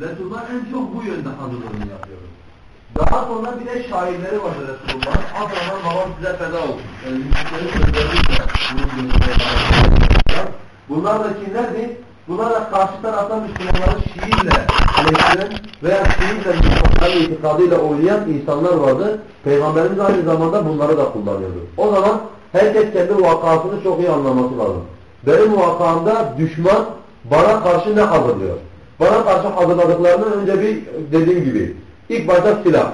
Resulullah en çok bu yönde hazırlığını yapıyor. Daha sonra bir de şairleri vardı Resulullah. Abraman babam size feda olsun. Bunlar da kimlerdi? Bunlar da karşı taraftan Müslümanları şiirle eleştiren veya şiirle Müslümanların itikadıyla oynayan insanlar vardı. Peygamberimiz aynı zamanda bunları da kullanıyordu. O zaman herkes kendi vakasını çok iyi anlaması lazım. Benim vakamda düşman bana karşı ne hazırlıyor? Bana karşı hazırladıklarını önce bir dediğim gibi ilk başta silah,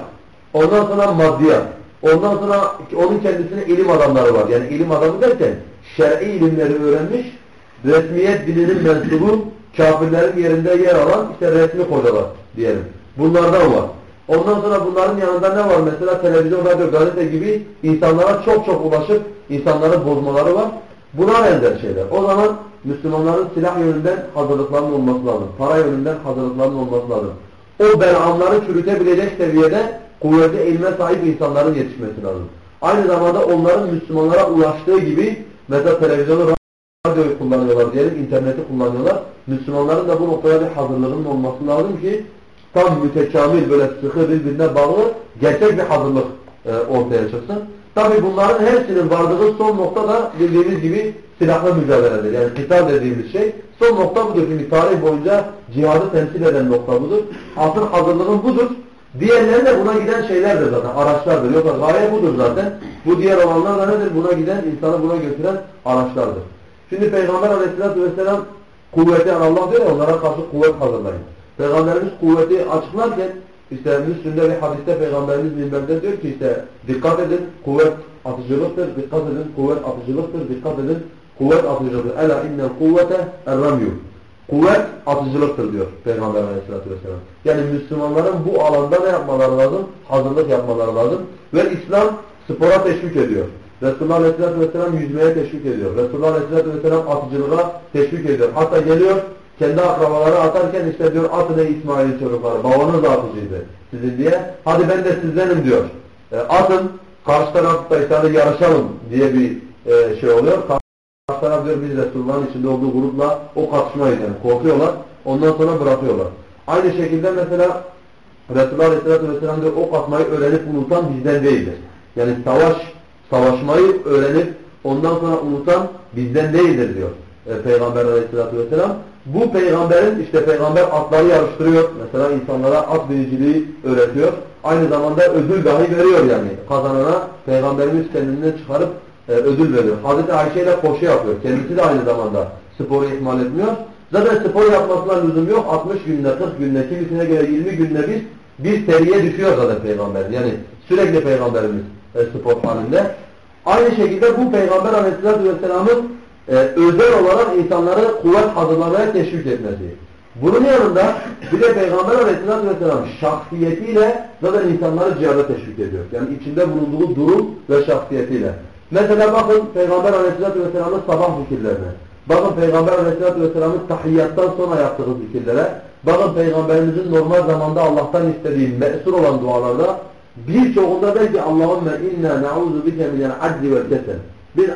ondan sonra maddiyat, ondan sonra onun kendisine ilim adamları var. Yani ilim adamı derken şer'i ilimleri öğrenmiş, resmiyet dilinin mensubu, kafirlerin yerinde yer alan işte resmi hocalar diyelim. Bunlardan var. Ondan sonra bunların yanında ne var? Mesela televizyon, radyo, gazete gibi insanlara çok çok ulaşıp insanları bozmaları var. Buna benzer şeyler. O zaman Müslümanların silah yönünden hazırlıklarının olması lazım. Para yönünden hazırlıklarının olması lazım. O belamları çürütebilecek seviyede kuvvetli ilme sahip insanların yetişmesi lazım. Aynı zamanda onların Müslümanlara ulaştığı gibi mesela televizyonu, radyoyu kullanıyorlar diyelim, interneti kullanıyorlar. Müslümanların da bu noktada bir hazırlığının olması lazım ki tam mütekamil böyle sıkı birbirine bağlı gerçek bir hazırlık e, ortaya çıksın. Tabi bunların hepsinin vardığı son nokta da bildiğimiz gibi silahla mücadeledir. Yani kitab dediğimiz şey son nokta budur. Çünkü tarih boyunca cihadı temsil eden nokta budur. Asıl hazırlığın budur. Diğerleri de buna giden şeylerdir zaten, araçlardır. Yoksa gaye budur zaten. Bu diğer olanlar da nedir? Buna giden, insanı buna götüren araçlardır. Şimdi Peygamber aleyhissalatü vesselam kuvveti Allah diyor ya onlara karşı kuvvet hazırlayın. Peygamberimiz kuvveti açıklarken işte Müslüm'de bir hadiste Peygamberimiz minberde diyor ki işte dikkat edin kuvvet atıcılıktır, dikkat edin kuvvet atıcılıktır, dikkat edin kuvvet atıcılıktır. Ela innel kuvvete erramyu. Kuvvet atıcılıktır diyor Peygamber aleyhissalatü vesselam. Yani Müslümanların bu alanda ne yapmaları lazım? Hazırlık yapmaları lazım. Ve İslam spora teşvik ediyor. Resulullah aleyhissalatü vesselam yüzmeye teşvik ediyor. Resulullah aleyhissalatü vesselam atıcılığa teşvik ediyor. Hatta geliyor kendi akrabaları atarken işte diyor atın ey İsmail çocukları babanız atıcıydı sizin diye. Hadi ben de sizdenim diyor. E, atın karşı tarafta işte yarışalım diye bir e, şey oluyor. Karşı taraf diyor biz Resulullah'ın içinde olduğu grupla o katışmayız yani korkuyorlar. Ondan sonra bırakıyorlar. Aynı şekilde mesela Resulullah Aleyhisselatü Vesselam diyor ok atmayı öğrenip unutan bizden değildir. Yani savaş, savaşmayı öğrenip ondan sonra unutan bizden değildir diyor e, Peygamber Aleyhisselatü Vesselam. Bu peygamberin işte peygamber atları yarıştırıyor. Mesela insanlara at biniciliği öğretiyor. Aynı zamanda ödül dahi veriyor yani. Kazanana peygamberimiz kendinden çıkarıp e, ödül veriyor. Hazreti Ayşe ile koşu yapıyor. Kendisi de aynı zamanda sporu ihmal etmiyor. Zaten spor yapmasına lüzum yok. 60 günde, 40 günde, kimisine göre 20 günde bir bir seriye düşüyor zaten peygamber. Yani sürekli peygamberimiz e, spor halinde. Aynı şekilde bu peygamber aleyhissalatü vesselamın e, özel olarak insanları kuvvet hazırlamaya teşvik etmesi. Bunun yanında bir de Peygamber Aleyhisselatü Vesselam şahsiyetiyle zaten insanları cihada teşvik ediyor. Yani içinde bulunduğu durum ve şahsiyetiyle. Mesela bakın Peygamber Aleyhisselatü Vesselam'ın sabah zikirlerine. Bakın Peygamber Aleyhisselatü Vesselam'ın tahiyyattan sonra yaptığı zikirlere. Bakın Peygamberimizin normal zamanda Allah'tan istediği mesur olan dualarda birçoğunda der ki Allahümme inna na'uzu bike minel adli ve kesen. Bir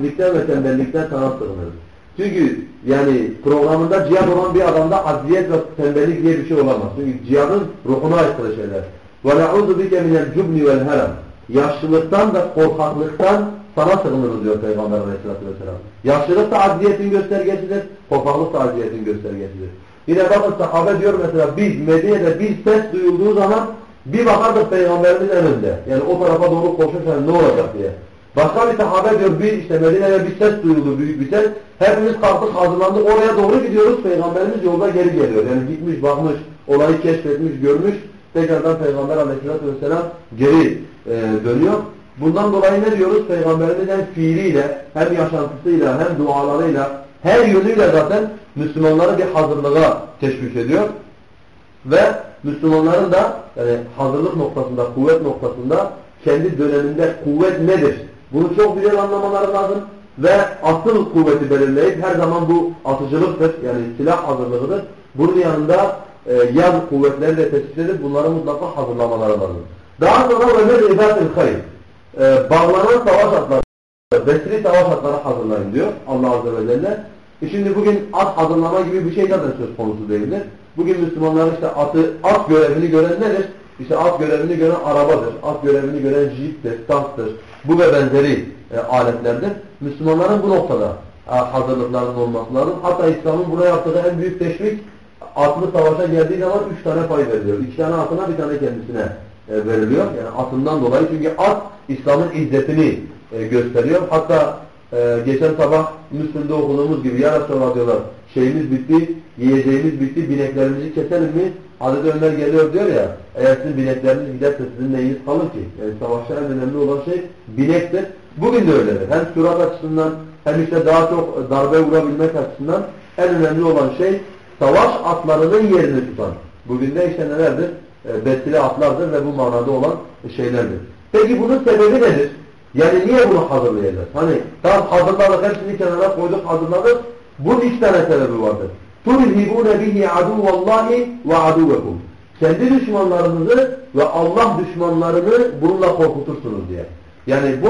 acizlikten ve tembellikten sana sığınırız. Çünkü yani programında cihad olan bir adamda acziyet ve tembellik diye bir şey olamaz. Çünkü cihadın ruhuna aykırı şeyler. وَنَعُوذُ بِكَ مِنَ الْجُبْنِ وَالْهَرَمِ Yaşlılıktan ve korkaklıktan sana sığınırız diyor Peygamber Aleyhisselatü Vesselam. Yaşlılık da acziyetin göstergesidir, korkaklık da acziyetin göstergesidir. Yine bakın sahabe diyor mesela biz Medine'de bir ses duyulduğu zaman bir bakardık Peygamberimiz önünde. Yani o tarafa doğru koşurken ne olacak diye. Başka bir sahabe diyor bir işte Medine'de bir ses duyuldu büyük bir ses. Hepimiz kalktık hazırlandık oraya doğru gidiyoruz. Peygamberimiz yolda geri geliyor. Yani gitmiş bakmış olayı keşfetmiş görmüş. Tekrardan Peygamber aleyhissalatü vesselam geri e, dönüyor. Bundan dolayı ne diyoruz? Peygamberimiz hem fiiliyle hem yaşantısıyla hem dualarıyla her yönüyle zaten Müslümanları bir hazırlığa teşvik ediyor. Ve Müslümanların da yani hazırlık noktasında, kuvvet noktasında kendi döneminde kuvvet nedir? Bunu çok güzel anlamaları lazım ve asıl kuvveti belirleyip her zaman bu atıcılıktır yani silah hazırlığıdır. Bunun yanında e, yan kuvvetleri de tespit edip bunları mutlaka hazırlamaları lazım. Daha sonra ömür ibadet-i hayır. E, bağlanan savaş atları, besri savaş atları hazırlayın diyor Allah Azze ve Celle. E şimdi bugün at hazırlama gibi bir şey zaten söz konusu değildir. Bugün Müslümanlar işte atı, at görevini gören nedir? İşte at görevini gören arabadır, at görevini gören jiptir, tanktır. Bu ve benzeri e, aletlerdir. Müslümanların bu noktada e, hazırlıklarının olması lazım. Hatta İslam'ın buna yaptığı en büyük teşvik atlı savaşa geldiği zaman üç tane pay veriliyor. İki tane atına bir tane kendisine e, veriliyor. Yani atından dolayı çünkü at İslam'ın izzetini e, gösteriyor. Hatta e, geçen sabah Müslüm'de okuduğumuz gibi ya Resulallah diyorlar şeyimiz bitti, yiyeceğimiz bitti, bineklerimizi keselim mi? Hazreti Ömer geliyor diyor ya, eğer sizin binekleriniz giderse sizin neyiniz kalır ki? Yani savaşta en önemli olan şey binektir. Bugün de öyledir. Hem sürat açısından hem işte daha çok darbe vurabilmek açısından en önemli olan şey savaş atlarının yerini tutan. Bugün de işte nelerdir? E, besile atlardır ve bu manada olan şeylerdir. Peki bunun sebebi nedir? Yani niye bunu hazırlayacağız? Hani tam hazırladık hepsini kenara koyduk hazırladık. Bunun iki tane sebebi vardır. تُرْهِبُونَ بِهِ عَدُوَ اللّٰهِ وَعَدُوَكُمْ Kendi düşmanlarınızı ve Allah düşmanlarını bununla korkutursunuz diye. Yani bu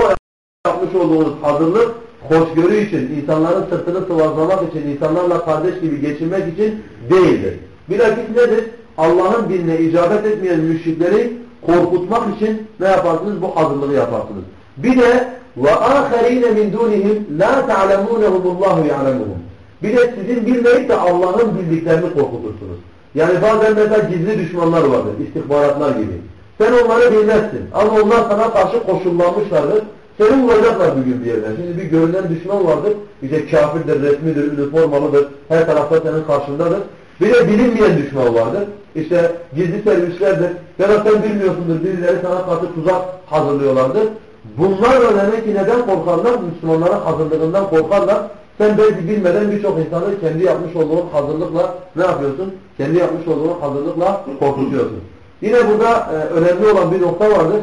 yapmış olduğunuz hazırlık hoşgörü için, insanların sırtını sıvazlamak için, insanlarla kardeş gibi geçinmek için değildir. Bilakis nedir? Allah'ın dinine icabet etmeyen müşrikleri korkutmak için ne yaparsınız? Bu hazırlığı yaparsınız. Bir de وَآخَر۪ينَ مِنْ دُونِهِمْ لَا تَعْلَمُونَهُمُ اللّٰهُ يَعْلَمُهُمْ bir de sizin bilmeyip de Allah'ın bildiklerini korkutursunuz. Yani bazen mesela gizli düşmanlar vardır, istihbaratlar gibi. Sen onları bilmezsin ama onlar sana karşı koşullanmışlardır. Seni vuracaklar bugün bir yerden. Şimdi bir görünen düşman vardır. İşte kafirdir, resmidir, üniformalıdır. Her tarafta senin karşındadır. Bir de bilinmeyen düşman vardır. İşte gizli servislerdir. Ya da sen bilmiyorsundur. Birileri sana karşı tuzak hazırlıyorlardır. Bunlar da demek ki neden korkarlar? Müslümanların hazırlığından korkarlar. Sen belki bilmeden birçok insanı kendi yapmış olduğun hazırlıkla ne yapıyorsun? Kendi yapmış olduğun hazırlıkla korkutuyorsun. Yine burada e, önemli olan bir nokta vardır.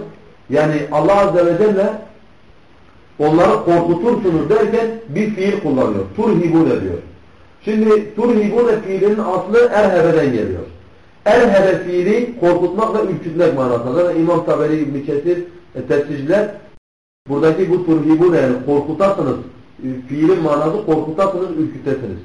Yani Allah Azze ve Celle onları korkutursunuz derken bir fiil kullanıyor. Turhibune diyor. Şimdi turhibune fiilinin aslı erhebeden geliyor. Erhebe fiili korkutmak ve ürkütmek manasında. İmam Taberi İbn Kesir e, tefsirciler buradaki bu turhibune yani korkutasınız fiilin manası korkutasınız, ürkütesiniz.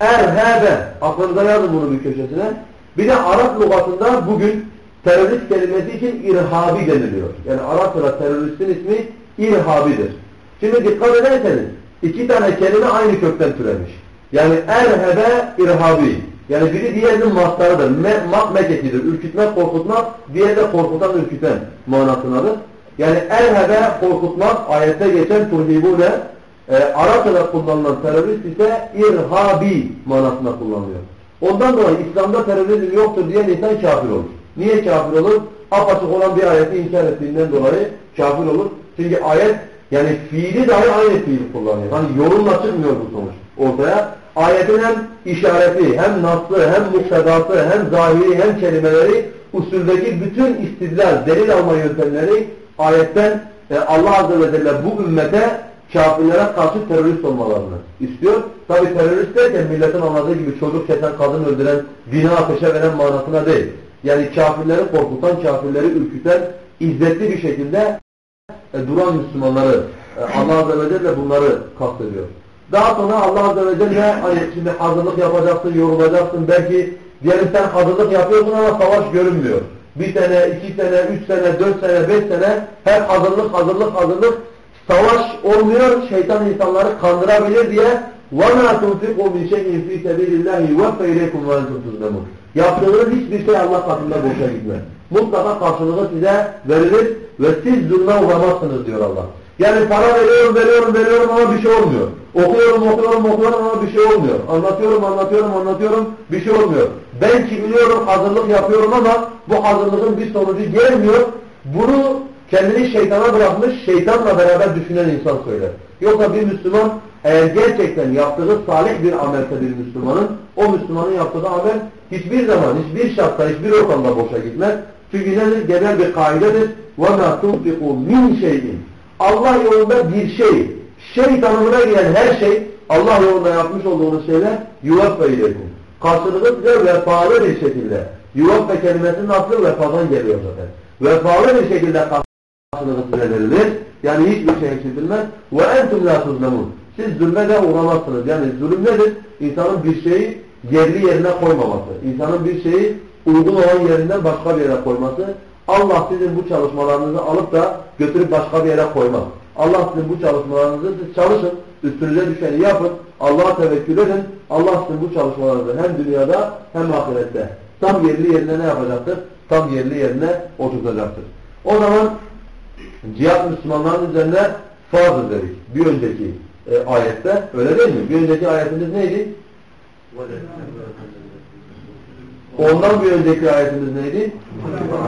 Erhebe aklınıza yazın bunu bir köşesine. Bir de Arap lügatında bugün terörist kelimesi için irhabi deniliyor. Yani Arapçada teröristin ismi irhabidir. Şimdi dikkat ederseniz iki tane kelime aynı kökten türemiş. Yani erhebe irhabi. Yani biri diğerinin mastarıdır. Me, mak meketidir. Ürkütmek, korkutmak. Diğeri de korkutan, ürküten manasındadır. Yani erhebe korkutmak ayette geçen turhibune e, Arapçada kullanılan terörist ise irhabi manasında kullanılıyor. Ondan dolayı İslam'da terörizm yoktur diyen insan kafir olur. Niye kafir olur? Apaçık olan bir ayeti inkar ettiğinden dolayı kafir olur. Çünkü ayet yani fiili dahi aynı fiili kullanıyor. Hani yorumla çıkmıyor bu sonuç ortaya. Ayetin hem işareti, hem naslı, hem muktedası, hem zahiri, hem kelimeleri, usuldeki bütün istidlal, delil alma yöntemleri ayetten e, Allah Azze ve Celle bu ümmete kafirlere karşı terörist olmalarını istiyor. Tabi terörist derken milletin anladığı gibi çocuk kesen, kadın öldüren, dini ateşe veren manasına değil. Yani kafirleri korkutan, kafirleri ürküten, izzetli bir şekilde e, duran Müslümanları e, Allah Azze ve Celle bunları kastediyor. Daha sonra Allah Azze ve Celle hani şimdi hazırlık yapacaksın, yorulacaksın. Belki diyelim sen hazırlık yapıyorsun ama savaş görünmüyor. Bir sene, iki sene, üç sene, dört sene, beş sene hep hazırlık, hazırlık, hazırlık Savaş olmuyor, şeytan insanları kandırabilir diye وَمَا تُنْفِقُوا مِنْ شَيْءٍ فِي سَبِيلِ اللّٰهِ يُوَفَّ إِلَيْكُمْ وَاَنْتُمْ تُزْلَمُونَ Yaptığınız hiçbir şey Allah katında boşa gitmez. Mutlaka karşılığı size verilir ve siz zulme uğramazsınız diyor Allah. Yani para veriyorum, veriyorum, veriyorum ama bir şey olmuyor. Okuyorum, okuyorum, okuyorum ama bir şey olmuyor. Anlatıyorum, anlatıyorum, anlatıyorum, bir şey olmuyor. Ben ki biliyorum, hazırlık yapıyorum ama bu hazırlığın bir sonucu gelmiyor. Bunu kendini şeytana bırakmış, şeytanla beraber düşünen insan söyler. Yoksa bir Müslüman eğer gerçekten yaptığı salih bir amelse bir Müslümanın, o Müslümanın yaptığı amel hiçbir zaman, hiçbir şartta, hiçbir ortamda boşa gitmez. Çünkü nedir? Genel bir kaidedir. وَمَا تُنْفِقُوا مِنْ شَيْءٍ Allah yolunda bir şey, şey tanımına gelen her şey, Allah yolunda yapmış olduğunuz şeyler yuvaffe ileykum. Karşılığı size vefalı bir şekilde. Yuvaffe kelimesinin aslı vefadan geliyor zaten. Vefalı bir şekilde karşılığı size verilir. Yani hiçbir şey eksiltilmez. Ve entum la tuzlemun. Siz zulme de uğramazsınız. Yani zulüm nedir? İnsanın bir şeyi yerli yerine koymaması. İnsanın bir şeyi uygun olan yerinden başka bir yere koyması. Allah sizin bu çalışmalarınızı alıp da götürüp başka bir yere koymaz. Allah sizin bu çalışmalarınızı siz çalışın, üstünüze düşeni yapın, Allah'a tevekkül edin. Allah sizin bu çalışmalarınızı hem dünyada hem ahirette tam yerli yerine ne yapacaktır? Tam yerli yerine oturtacaktır. O zaman cihat Müslümanların üzerine farzdır dedik. Bir önceki e, ayette öyle değil mi? Bir önceki ayetimiz neydi? Ondan bir önceki ayetimiz neydi?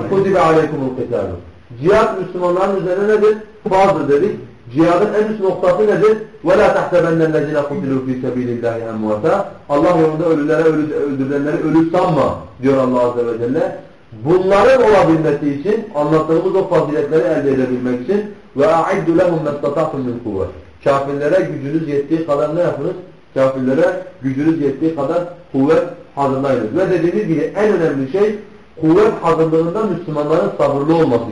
Kutibe aleykumul kitabu. Cihad Müslümanların üzerine nedir? Farzdır dedik. Cihadın en üst noktası nedir? وَلَا تَحْسَبَنَّ الَّذِينَ قُتِلُوا فِي سَب۪يلِ اللّٰهِ اَمْوَاتًا Allah yolunda ölülere ölü, öldürülenleri ölü sanma diyor Allah Azze ve Celle. Bunların olabilmesi için anlattığımız o faziletleri elde edebilmek için ve اَعِدُّ لَهُمْ مَسْتَطَعْتُمْ مِنْ قُوَّةِ Kafirlere gücünüz yettiği kadar ne yapınız? Kafirlere gücünüz yettiği kadar kuvvet hazırlayınız. Ve dediğimiz gibi en önemli şey kuvvet hazırlığında Müslümanların sabırlı olması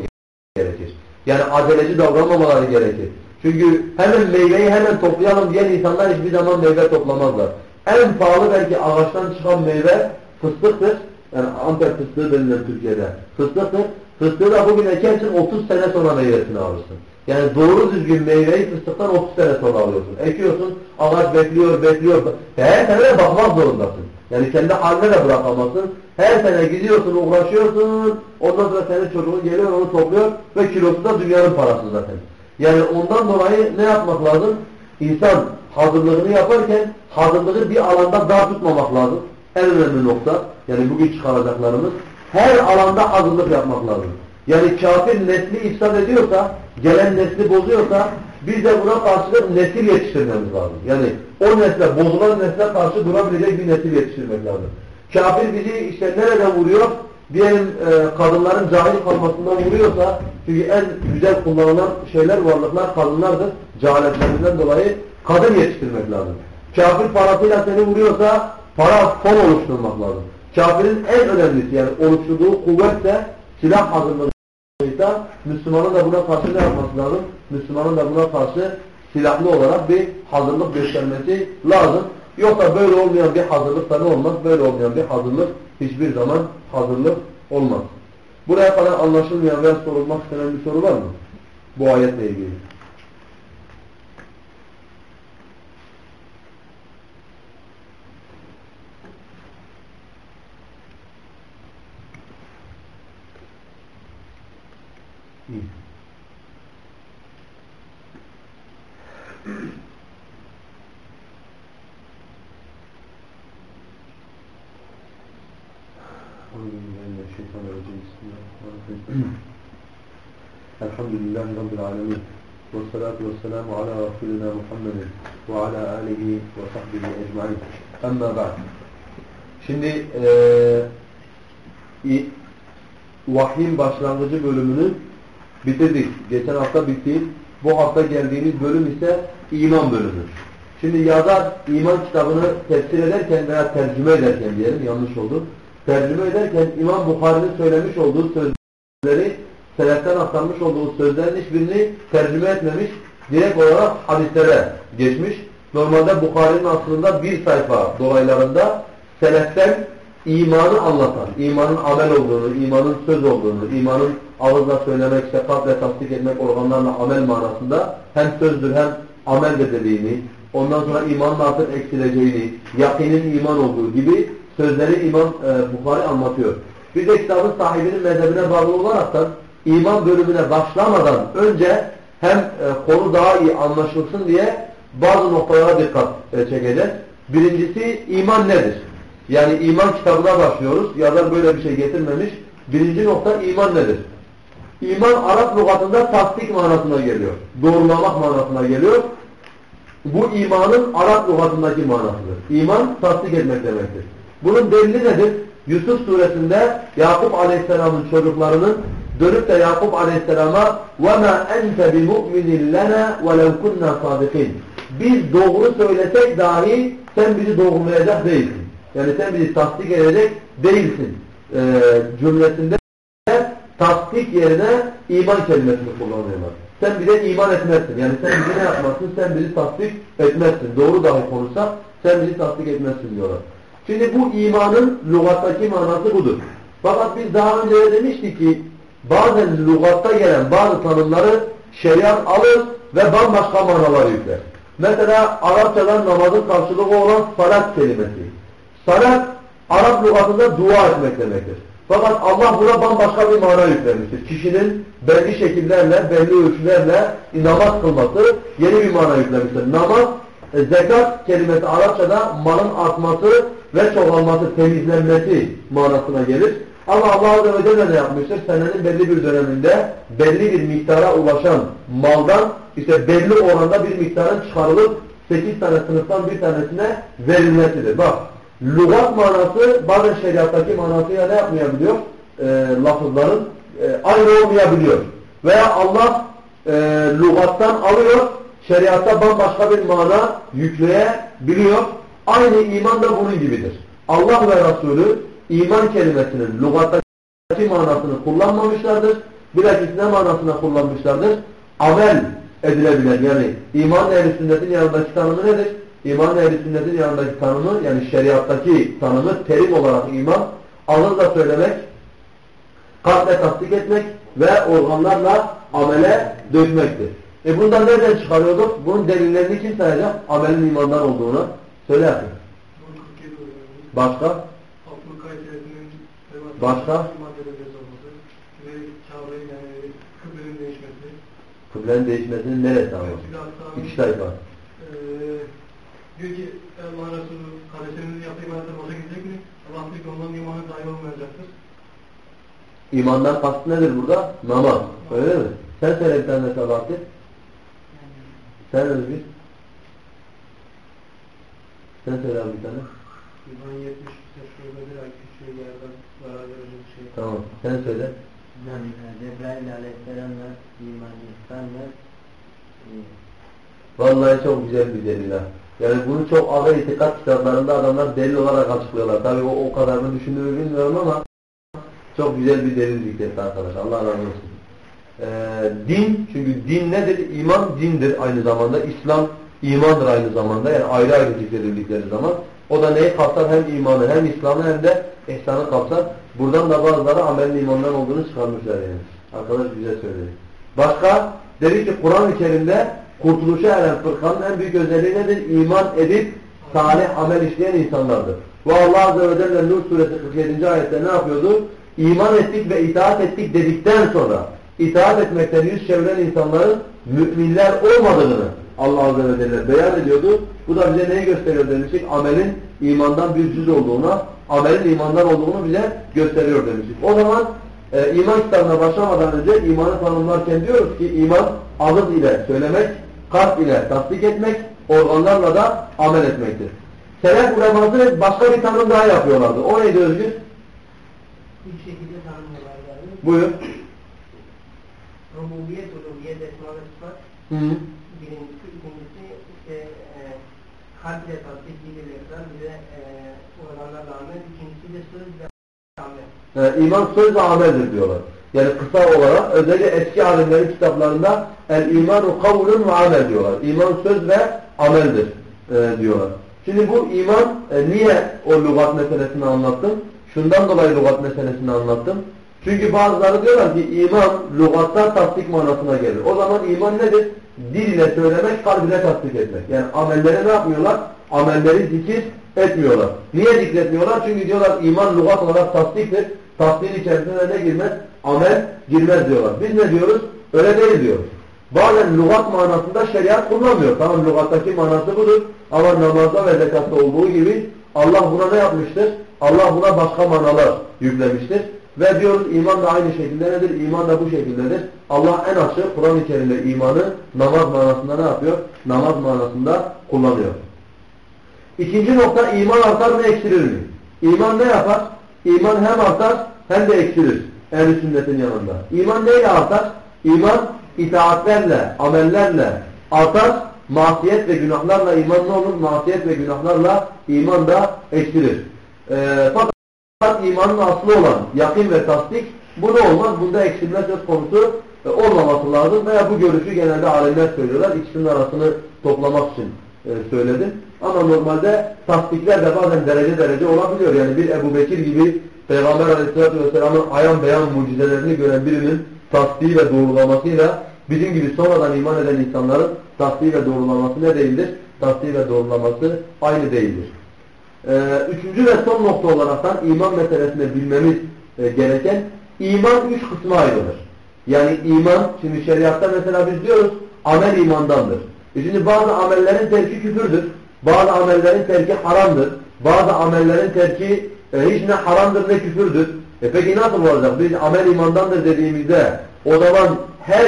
gerekir. Yani aceleci davranmamaları gerekir. Çünkü hemen meyveyi hemen toplayalım diyen insanlar hiçbir zaman meyve toplamazlar. En pahalı belki ağaçtan çıkan meyve fıstıktır. Yani Antep fıstığı denilen Türkiye'de. Fıstıktır. Fıstığı da bugün ekersin 30 sene sonra meyvesini alırsın. Yani doğru düzgün meyveyi fıstıktan 30 sene sonra alıyorsun. Ekiyorsun, ağaç bekliyor, bekliyor. Her sene bakmak zorundasın. Yani kendi haline de bırakamazsın. Her sene gidiyorsun, uğraşıyorsun. Ondan sonra senin çocuğun geliyor, onu topluyor ve kilosu da dünyanın parası zaten. Yani ondan dolayı ne yapmak lazım? İnsan hazırlığını yaparken hazırlığı bir alanda dar tutmamak lazım. En önemli nokta. Yani bugün çıkaracaklarımız. Her alanda hazırlık yapmak lazım. Yani kafir nesli ifsad ediyorsa, gelen nesli bozuyorsa biz de buna karşılık nesil yetiştirmemiz lazım. Yani o nesle, bozulan nesle karşı durabilecek bir nesil yetiştirmek lazım. Kafir bizi işte nerede vuruyor? Diyelim e, kadınların cahil kalmasından vuruyorsa, çünkü en güzel kullanılan şeyler, varlıklar kadınlardır. Cehaletlerinden dolayı kadın yetiştirmek lazım. Kafir parasıyla seni vuruyorsa para fon oluşturmak lazım. Kafirin en önemlisi yani oluşturduğu kuvvet de silah hazırlığı Müslümanın da buna karşı ne yapması lazım? Müslümanın da buna karşı silahlı olarak bir hazırlık göstermesi lazım. Yoksa böyle olmayan bir hazırlık da ne olmaz? Böyle olmayan bir hazırlık hiçbir zaman hazırlık olmaz. Buraya kadar anlaşılmayan veya sorulmak istenen bir soru var mı? Bu ayetle ilgili. İyi. Elhamdülillahi Rabbil Alemin. Ve selamu ala Resulina Muhammedin ve ala alihi ve sahbihi ecmain. Amma ba'd. Şimdi e, vahyin başlangıcı bölümünü bitirdik. Geçen hafta bitti. Bu hafta geldiğimiz bölüm ise iman bölümü. Şimdi yazar iman kitabını tefsir ederken veya tercüme ederken diyelim yanlış oldu. Tercüme ederken İmam Bukhari'nin söylemiş olduğu sözleri seleften aktarmış olduğu sözlerin hiçbirini tercüme etmemiş. Direkt olarak hadislere geçmiş. Normalde Bukhari'nin aslında bir sayfa dolaylarında seleften imanı anlatan, imanın amel olduğunu, imanın söz olduğunu, imanın ağızla söylemek, işte kalple tasdik etmek organlarla amel manasında hem sözdür hem amel dediğini, ondan sonra imanın artık eksileceğini, yakinin iman olduğu gibi sözleri İmam e, Bukhari anlatıyor. Bir de kitabın sahibinin mezhebine bağlı olarak da iman bölümüne başlamadan önce hem e, konu daha iyi anlaşılsın diye bazı noktalara dikkat e, çekeceğiz. Birincisi iman nedir? Yani iman kitabına başlıyoruz. Yazar böyle bir şey getirmemiş. Birinci nokta iman nedir? İman Arap lügatında tasdik manasına geliyor. Doğrulamak manasına geliyor. Bu imanın Arap lügatındaki manasıdır. İman tasdik etmek demektir. Bunun delili nedir? Yusuf suresinde Yakup Aleyhisselam'ın çocuklarının dönüp de Yakup Aleyhisselam'a وَمَا أَنْتَ بِمُؤْمِنٍ لَنَا وَلَوْ كُنَّا صَادِقِينَ Biz doğru söylesek dahi sen bizi doğrulayacak değilsin. Yani sen bizi tasdik edecek değilsin e, cümlesinde tasdik yerine iman kelimesini kullanıyorlar. Sen bize iman etmezsin. Yani sen bizi ne yapmazsın? Sen bizi tasdik etmezsin. Doğru dahi konuşsak sen bizi tasdik etmezsin diyorlar. Şimdi bu imanın lügattaki manası budur. Fakat biz daha önce de demiştik ki bazen lügatta gelen bazı tanımları şeriat alır ve bambaşka manalar yükler. Mesela Arapçadan namazın karşılığı olan salat kelimesi. Salat Arap lügatında dua etmek demektir. Fakat Allah buna bambaşka bir mana yüklemiştir. Kişinin belli şekillerle, belli ölçülerle namaz kılması yeni bir mana yüklemiştir. Namaz, e, zekat kelimesi Arapçada malın artması ve çoğalması, temizlenmesi manasına gelir. Ama Allah Azze ve ne yapmıştır? Senenin belli bir döneminde belli bir miktara ulaşan maldan işte belli oranda bir miktarın çıkarılıp 8 tane sınıftan bir tanesine verilmesidir. Bak lügat manası bazen şeriattaki manasıyla ne yapmayabiliyor? E, lafızların e, aynı olmayabiliyor. Veya Allah e, lügattan alıyor, şeriatta bambaşka bir mana yükleyebiliyor. Aynı iman da bunun gibidir. Allah ve Resulü iman kelimesinin lügattaki manasını kullanmamışlardır. Bilakis ne manasına kullanmışlardır? Amel edilebilen yani iman ehli sünnetin yanındaki tanımı nedir? İman ehli sünnetin yanındaki tanımı yani şeriattaki tanımı terim olarak iman ağızla söylemek, kalple tasdik etmek ve organlarla amele dökmektir. E bundan nereden çıkarıyorduk? Bunun delillerini kim sayacak? Amelin imandan olduğunu. Söyle yapayım. Başka? Başka? Kıblenin değişmesinin neresi ama? İki sayfa. Diyor ki Allah Resulü kardeşlerinin yaptığı ibadetten boşa gidecek mi? Allah diyor ki onların imanı dahi olmayacaktır. İmandan kastı nedir burada? Namaz. Öyle mi? Sen söyle bir tane Sabahattin. Sen Özgür. Sen söyle abi bir tane. İman 70 şubedir, küçüğü yerden zarar verici bir şey. Tamam. Sen söyle. Yani Cebrail aleyhisselamla iman ihsanla e, Vallahi çok güzel bir delil ha. Yani bunu çok ağır itikat kitaplarında adamlar delil olarak açıklıyorlar. Tabii o, o kadarını düşündüğümü bilmiyorum ama çok güzel bir delil zikretti arkadaş. Allah razı olsun. Ee, din, çünkü din nedir? İman dindir aynı zamanda. İslam imandır aynı zamanda. Yani ayrı ayrı zikredildikleri zaman. O da neyi kapsar? Hem imanı hem İslam'ı hem de ihsanı kapsar. Buradan da bazıları amelin imandan olduğunu çıkarmışlar yani. Arkadaş güzel söyledi. Başka? Dedi ki Kur'an-ı Kerim'de kurtuluşa eren fırkanın en büyük özelliği nedir? İman edip salih amel işleyen insanlardır. Ve Allah Azze ve Celle Nur suresi 47. ayette ne yapıyordu? İman ettik ve itaat ettik dedikten sonra itaat etmekten yüz çeviren insanların müminler olmadığını Allah Azze ve Celle beyan ediyordu. Bu da bize neyi gösteriyor demiştik? Amelin imandan bir cüz olduğuna, amelin imandan olduğunu bize gösteriyor demiştik. O zaman e, iman kitabına başlamadan önce imanı tanımlarken diyoruz ki iman ağız ile söylemek, kalp ile tasdik etmek, organlarla da amel etmektir. Selef uleması başka bir tanım daha yapıyorlardı. O neydi Özgür? üç şekilde tanımlıyorlar yani. Buyur. Rububiyet, ulubiyet, esma ve sıfat. Hı -hı. Birincisi, ikincisi işte e, kalp ile tasdik bilirler, bir de e, organlarla amel. İkincisi de söz ve amel. Yani iman söz ve ameldir diyorlar. Yani kısa olarak özellikle eski alimlerin kitaplarında el imanu kavlun ve amel diyorlar. İman söz ve ameldir e, diyorlar. Şimdi bu iman e, niye o lügat meselesini anlattım? Şundan dolayı lügat meselesini anlattım. Çünkü bazıları diyorlar ki iman lügattan tasdik manasına gelir. O zaman iman nedir? Dil ile söylemek, kalb ile tasdik etmek. Yani amelleri ne yapmıyorlar? Amelleri zikir etmiyorlar. Niye zikretmiyorlar? Çünkü diyorlar iman lügat olarak tasdiktir. Tasdiğin içerisine ne girmez? Amel girmez diyorlar. Biz ne diyoruz? Öyle değil diyoruz. Bazen lügat manasında şeriat kullanmıyor. Tamam lügattaki manası budur. Ama namazda ve zekatta olduğu gibi Allah buna ne yapmıştır? Allah buna başka manalar yüklemiştir. Ve diyoruz iman da aynı şekilde nedir? İman da bu şekildedir. Allah en açık Kur'an-ı Kerim'de imanı namaz manasında ne yapıyor? Namaz manasında kullanıyor. İkinci nokta iman artar mı eksilir mi? İman ne yapar? İman hem artar hem de eksilir. Ehl-i sünnetin yanında. İman neyle artar? İman itaatlerle, amellerle artar. Masiyet ve günahlarla iman ne olur? Masiyet ve günahlarla iman da eksilir. Ee, fakat imanın aslı olan yakin ve tasdik bu da olmaz. Bunda eksilme söz konusu e, olmaması lazım. Veya bu görüşü genelde alimler söylüyorlar. İkisinin arasını toplamak için e, söyledim. Ama normalde tasdikler de bazen derece derece olabiliyor. Yani bir Ebu Bekir gibi Peygamber Aleyhisselatü Vesselam'ın ayan beyan mucizelerini gören birinin tasdiği ve doğrulamasıyla bizim gibi sonradan iman eden insanların tasdiği ve doğrulaması ne değildir? Tasdiği ve doğrulaması aynı değildir. Ee, üçüncü ve son nokta olaraktan iman meselesinde bilmemiz e, gereken iman üç kısma ayrılır. Yani iman, şimdi şeriatta mesela biz diyoruz amel imandandır. E şimdi bazı amellerin terki küfürdür. Bazı amellerin terki haramdır. Bazı amellerin terki e, hiç ne haramdır ne küfürdür. E peki nasıl olacak? Biz amel imandandır dediğimizde o zaman her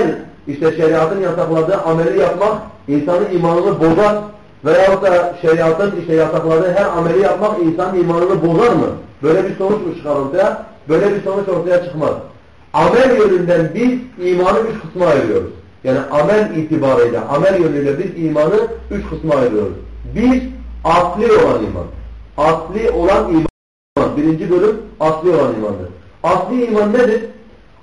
işte şeriatın yasakladığı ameli yapmak insanın imanını bozar veyahut da şeriatın işte yasakladığı her ameli yapmak insanın imanını bozar mı? Böyle bir sonuç mu çıkar ortaya? Böyle bir sonuç ortaya çıkmaz. Amel yönünden biz imanı üç kısma ayırıyoruz. Yani amel itibarıyla, amel yönüyle biz imanı üç kısma ayırıyoruz. Bir, asli olan iman. Asli olan iman. Birinci bölüm asli olan imandır. Asli iman nedir?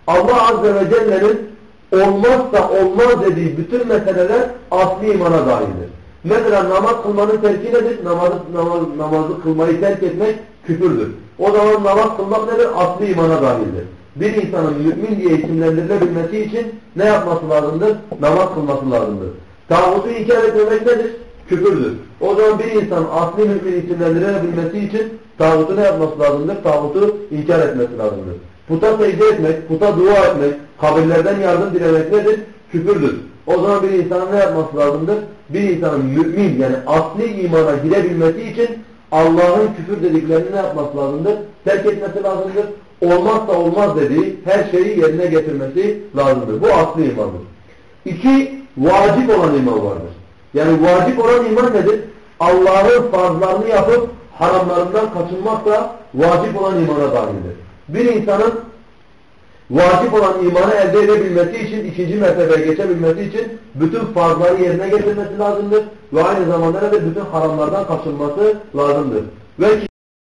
Allah Azze ve Celle'nin olmazsa olmaz dediği bütün meseleler asli imana dahildir. Mesela namaz kılmanın terki nedir? Namazı, namaz, namazı kılmayı terk etmek küfürdür. O zaman namaz kılmak nedir? Asli imana dahildir. Bir insanın mümin diye isimlendirilebilmesi için ne yapması lazımdır? Namaz kılması lazımdır. Tağutu inkar etmemek nedir? Küfürdür. O zaman bir insan asli mümin isimlendirilebilmesi için tağutu ne yapması lazımdır? Tağutu inkar etmesi lazımdır. Puta secde etmek, puta dua etmek, kabirlerden yardım dilemek nedir? Küfürdür. O zaman bir insanın ne yapması lazımdır? Bir insanın mümin yani asli imana girebilmesi için Allah'ın küfür dediklerini ne yapması lazımdır? Terk etmesi lazımdır. Olmazsa olmaz dediği her şeyi yerine getirmesi lazımdır. Bu asli imandır. İki, vacip olan iman vardır. Yani vacip olan iman nedir? Allah'ın farzlarını yapıp haramlarından kaçınmak da vacip olan imana dahildir. Bir insanın vacip olan imanı elde edebilmesi için, ikinci mertebeye geçebilmesi için bütün farzları yerine getirmesi lazımdır. Ve aynı zamanda da bütün haramlardan kaçınması lazımdır. Ve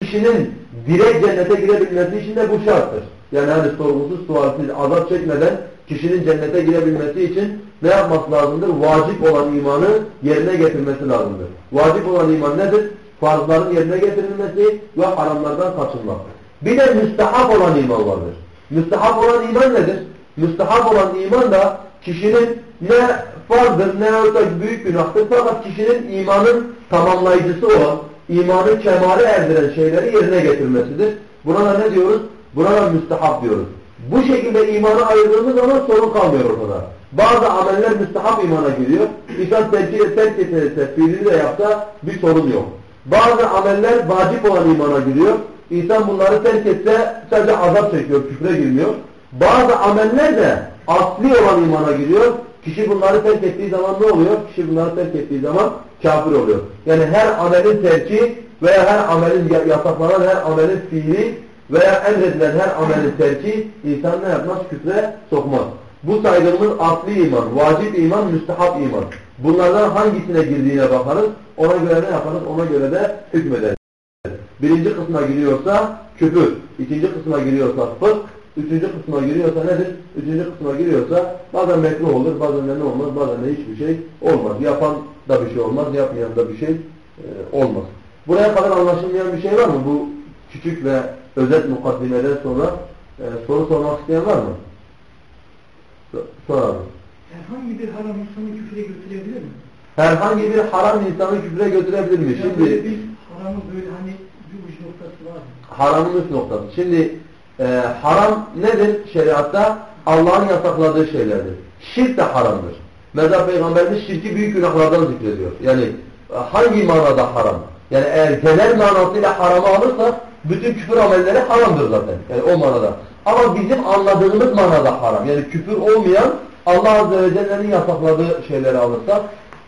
kişinin direkt cennete girebilmesi için de bu şarttır. Yani hani sorgusuz sualsiz azap çekmeden kişinin cennete girebilmesi için ne yapması lazımdır? Vacip olan imanı yerine getirmesi lazımdır. Vacip olan iman nedir? Farzların yerine getirilmesi ve haramlardan kaçınmak. Bir de müstehap olan iman vardır. Müstehap olan iman nedir? Müstehap olan iman da kişinin ne farzdır ne da büyük günahtır fakat kişinin imanın tamamlayıcısı olan, imanı kemale erdiren şeyleri yerine getirmesidir. Buna da ne diyoruz? Buna da müstehap diyoruz. Bu şekilde imanı ayırdığımız zaman sorun kalmıyor ortada. Bazı ameller müstehap imana giriyor. İnsan tercih terk etse, fiilini de yapsa bir sorun yok. Bazı ameller vacip olan imana giriyor. İnsan bunları terk etse sadece azap çekiyor, küfre girmiyor. Bazı ameller de asli olan imana giriyor. Kişi bunları terk ettiği zaman ne oluyor? Kişi bunları terk ettiği zaman kafir oluyor. Yani her amelin terki veya her amelin yasaklanan her amelin fiili veya emredilen her amelin terki insan ne yapmaz? Küfre sokmaz. Bu saydığımız asli iman, vacip iman, müstehap iman. Bunlardan hangisine girdiğine bakarız. Ona göre ne yaparız? Ona göre de hükmederiz. Birinci kısma giriyorsa küfür, ikinci kısma giriyorsa fıkh, üçüncü kısma giriyorsa nedir? Üçüncü kısma giriyorsa bazen mekruh olur, bazen de ne olmaz, bazen de hiçbir şey olmaz. Yapan da bir şey olmaz, yapmayan da bir şey e, olmaz. Buraya kadar anlaşılmayan bir şey var mı? Bu küçük ve özet mukaddimeden sonra e, soru sormak isteyen var mı? Sor abi. Herhangi bir haram insanı küfre götürebilir mi? Herhangi bir haram insanı küfre götürebilir mi? Yani Şimdi bir haramın böyle hani bir uç noktası var mı? Haramın üst noktası. Şimdi e, haram nedir şeriatta? Allah'ın yasakladığı şeylerdir. Şirk de haramdır. Mesela Peygamberimiz şirki büyük günahlardan zikrediyor. Yani e, hangi manada haram? Yani eğer genel manasıyla harama alırsak bütün küfür amelleri haramdır zaten. Yani o manada. Ama bizim anladığımız manada haram. Yani küfür olmayan Allah Azze ve Celle'nin yasakladığı şeyleri alırsak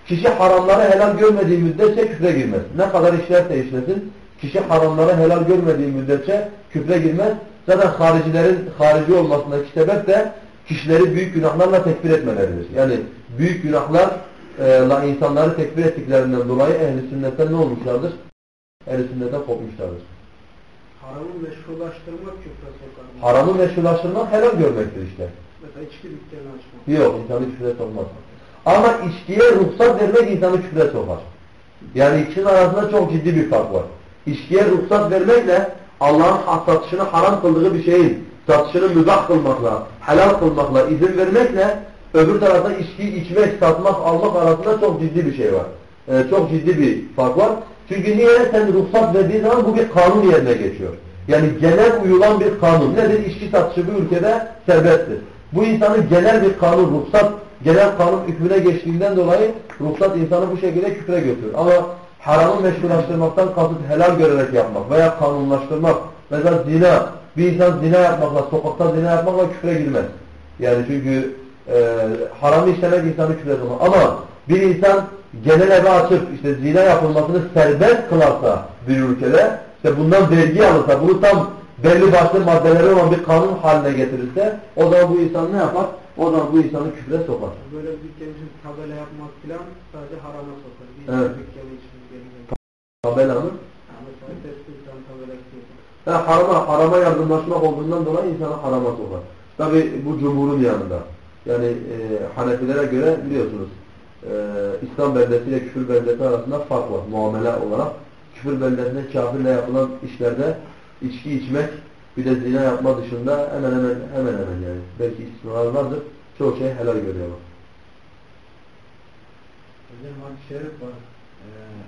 kişi haramları helal görmediği müddetçe küfre girmez. Ne kadar işlerse işlesin kişi haramları helal görmediği müddetçe küfre girmez. Zaten haricilerin harici olmasındaki sebep de kişileri büyük günahlarla tekfir etmeleridir. Yani büyük günahlarla insanları tekfir ettiklerinden dolayı ehl-i sünnetten ne olmuşlardır? Ehl-i sünnetten kopmuşlardır. Haramı meşrulaştırmak küfre sokar mı? Haramı meşrulaştırmak helal görmektir işte. Mesela içki dükkanı açmak. Yok insanı küfre sokmaz. Ama içkiye ruhsat vermek insanı küfre sokar. Yani ikisinin arasında çok ciddi bir fark var. İçkiye ruhsat vermekle Allah'ın satışını haram kıldığı bir şeyin satışını mübah kılmakla, helal kılmakla, izin vermekle öbür tarafta içki içmek, satmak, almak arasında çok ciddi bir şey var. Ee, çok ciddi bir fark var. Çünkü niye? Sen ruhsat verdiğin zaman bu bir kanun yerine geçiyor. Yani genel uyulan bir kanun. Nedir? İçki satışı bir ülkede serbesttir. Bu insanın genel bir kanun, ruhsat, genel kanun hükmüne geçtiğinden dolayı ruhsat insanı bu şekilde küfre götürür. Ama haramı meşrulaştırmaktan kasıt helal görerek yapmak veya kanunlaştırmak. Mesela zina, bir insan zina yapmakla, sokakta zina yapmakla küfre girmez. Yani çünkü e, haramı işlemek insanı küfre sokar. Ama bir insan genel eve açıp işte zina yapılmasını serbest kılarsa bir ülkede, işte bundan vergi alırsa, bunu tam belli başlı maddeleri olan bir kanun haline getirirse, o zaman bu insan ne yapar? O zaman bu insanı küfre sokar. Böyle bir dükkan için tabela yapmak filan sadece harama sokar. Bir Evet. dükkanı için. Tabela mı? Yani. Ha, harama, harama yardımlaşmak olduğundan dolayı insanı harama sokar. Tabi bu cumhurun yanında. Yani e, Hanefilere göre biliyorsunuz e, İslam beldesiyle küfür beldesi arasında fark var muamele olarak. Küfür beldesinde kafirle yapılan işlerde içki içmek bir de zina yapma dışında hemen hemen hemen hemen yani. Belki istisnalar vardır. Çoğu şey helal görüyorlar. Hocam hadis şerif var. Ee,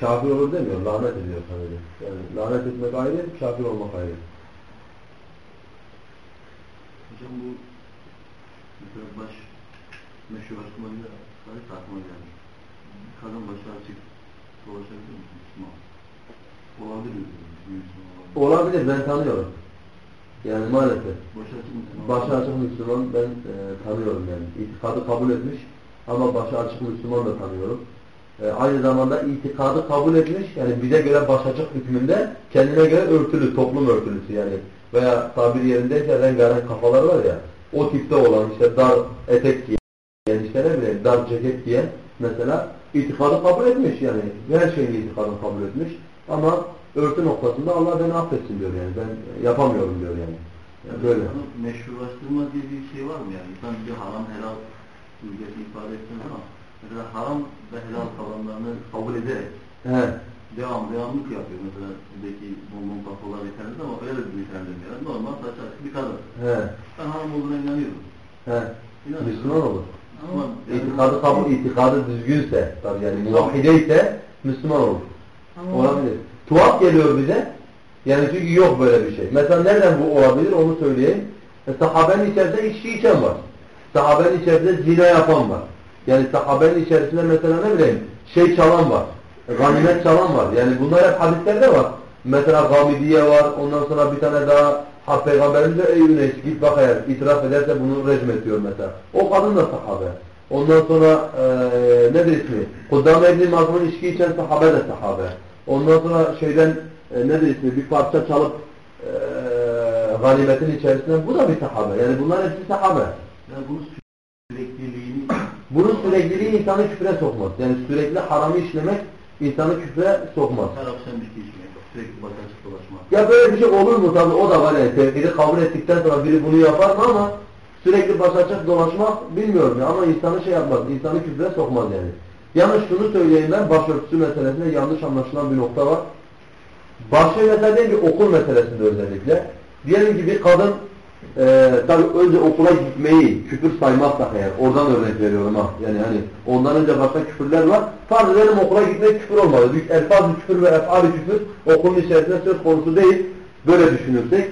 Kafir olur demiyor, lanet ediyor sadece. Yani lanet etmek ayrı, kafir olmak ayrı. Hocam bu mesela baş meşrulaştırmayla sadece takma gelmiş. Kadın başı açık dolaşabilir mi Müslüman? Olabilir mi? Müslüman olabilir. Olabilir, ben tanıyorum. Yani maalesef. Başı açık Müslüman. Başı açık Müslüman ben e, tanıyorum yani. İtikadı kabul etmiş ama başı açık Müslüman da tanıyorum. E, aynı zamanda itikadı kabul etmiş yani bize göre baş açık hükmünde kendine göre örtülü, toplum örtülüsü yani. Veya tabir yerindeyse rengarenk kafalar var ya o tipte olan işte dar etek giyen işte ne dar ceket giyen mesela itikadı kabul etmiş yani. Her şeyin itikadını kabul etmiş ama örtü noktasında Allah beni affetsin diyor yani. Ben yapamıyorum diyor yani. Yani böyle. Meşrulaştırma diye bir şey var mı yani? İnsan bir haram helal ilgisi ifade ettiğin zaman mesela haram ve helal kavramlarını kabul ederek He. devam, devamlık yapıyor. Mesela sizdeki bonbon kafalar yeterlidir ama öyle bir yeterlemiyor. Normal saç açık bir kadın. He. Ben haram olduğuna inanıyorum. İnanıyorum. Müslüman olur. Ama İtikadı kabul, itikadı düzgünse tabii yani muvahhide ise Müslüman olur. Ama Olabilir. Tuhaf geliyor bize. Yani çünkü yok böyle bir şey. Mesela nereden bu olabilir onu söyleyeyim. E, sahabenin içerisinde içki içen var. Sahabenin içerisinde zina yapan var. Yani sahabenin içerisinde mesela ne bileyim şey çalan var. E, Ganimet çalan var. Yani bunlar hep hadislerde var. Mesela Gamidiye var. Ondan sonra bir tane daha ha, Peygamberimiz de ey Üneys git bak eğer itiraf ederse bunu rejim ediyor mesela. O kadın da sahabe. Ondan sonra e, nedir ismi? Kuddame İbni Mazmun içki içen sahabe de sahabe. Ondan sonra şeyden e, nedir ismi? Bir parça çalıp e, ganimetin içerisinde bu da bir sahabe. Yani bunlar hepsi sahabe. Yani bunun sürekliliğini Bunun sürekliliği insanı küfre sokmaz. Yani sürekli haramı işlemek insanı küfre sokmaz. her akşam bir şey içmek, sürekli açık dolaşmak. Ya böyle bir şey olur mu tabii o da var yani tevhidi kabul ettikten sonra biri bunu yapar mı ama sürekli baş açık dolaşmak bilmiyorum ya ama insanı şey yapmaz, insanı küfre sokmaz yani. Yalnız şunu söyleyeyim ben başörtüsü meselesinde yanlış anlaşılan bir nokta var. Başka mesela değil ki okul meselesinde özellikle. Diyelim ki bir kadın e, tabii önce okula gitmeyi küfür saymakla eğer oradan örnek veriyorum ha. Yani hani ondan önce başka küfürler var. Farz edelim okula gitmek küfür olmalı. Büyük elfaz küfür ve efal küfür okulun içerisinde söz konusu değil. Böyle düşünürsek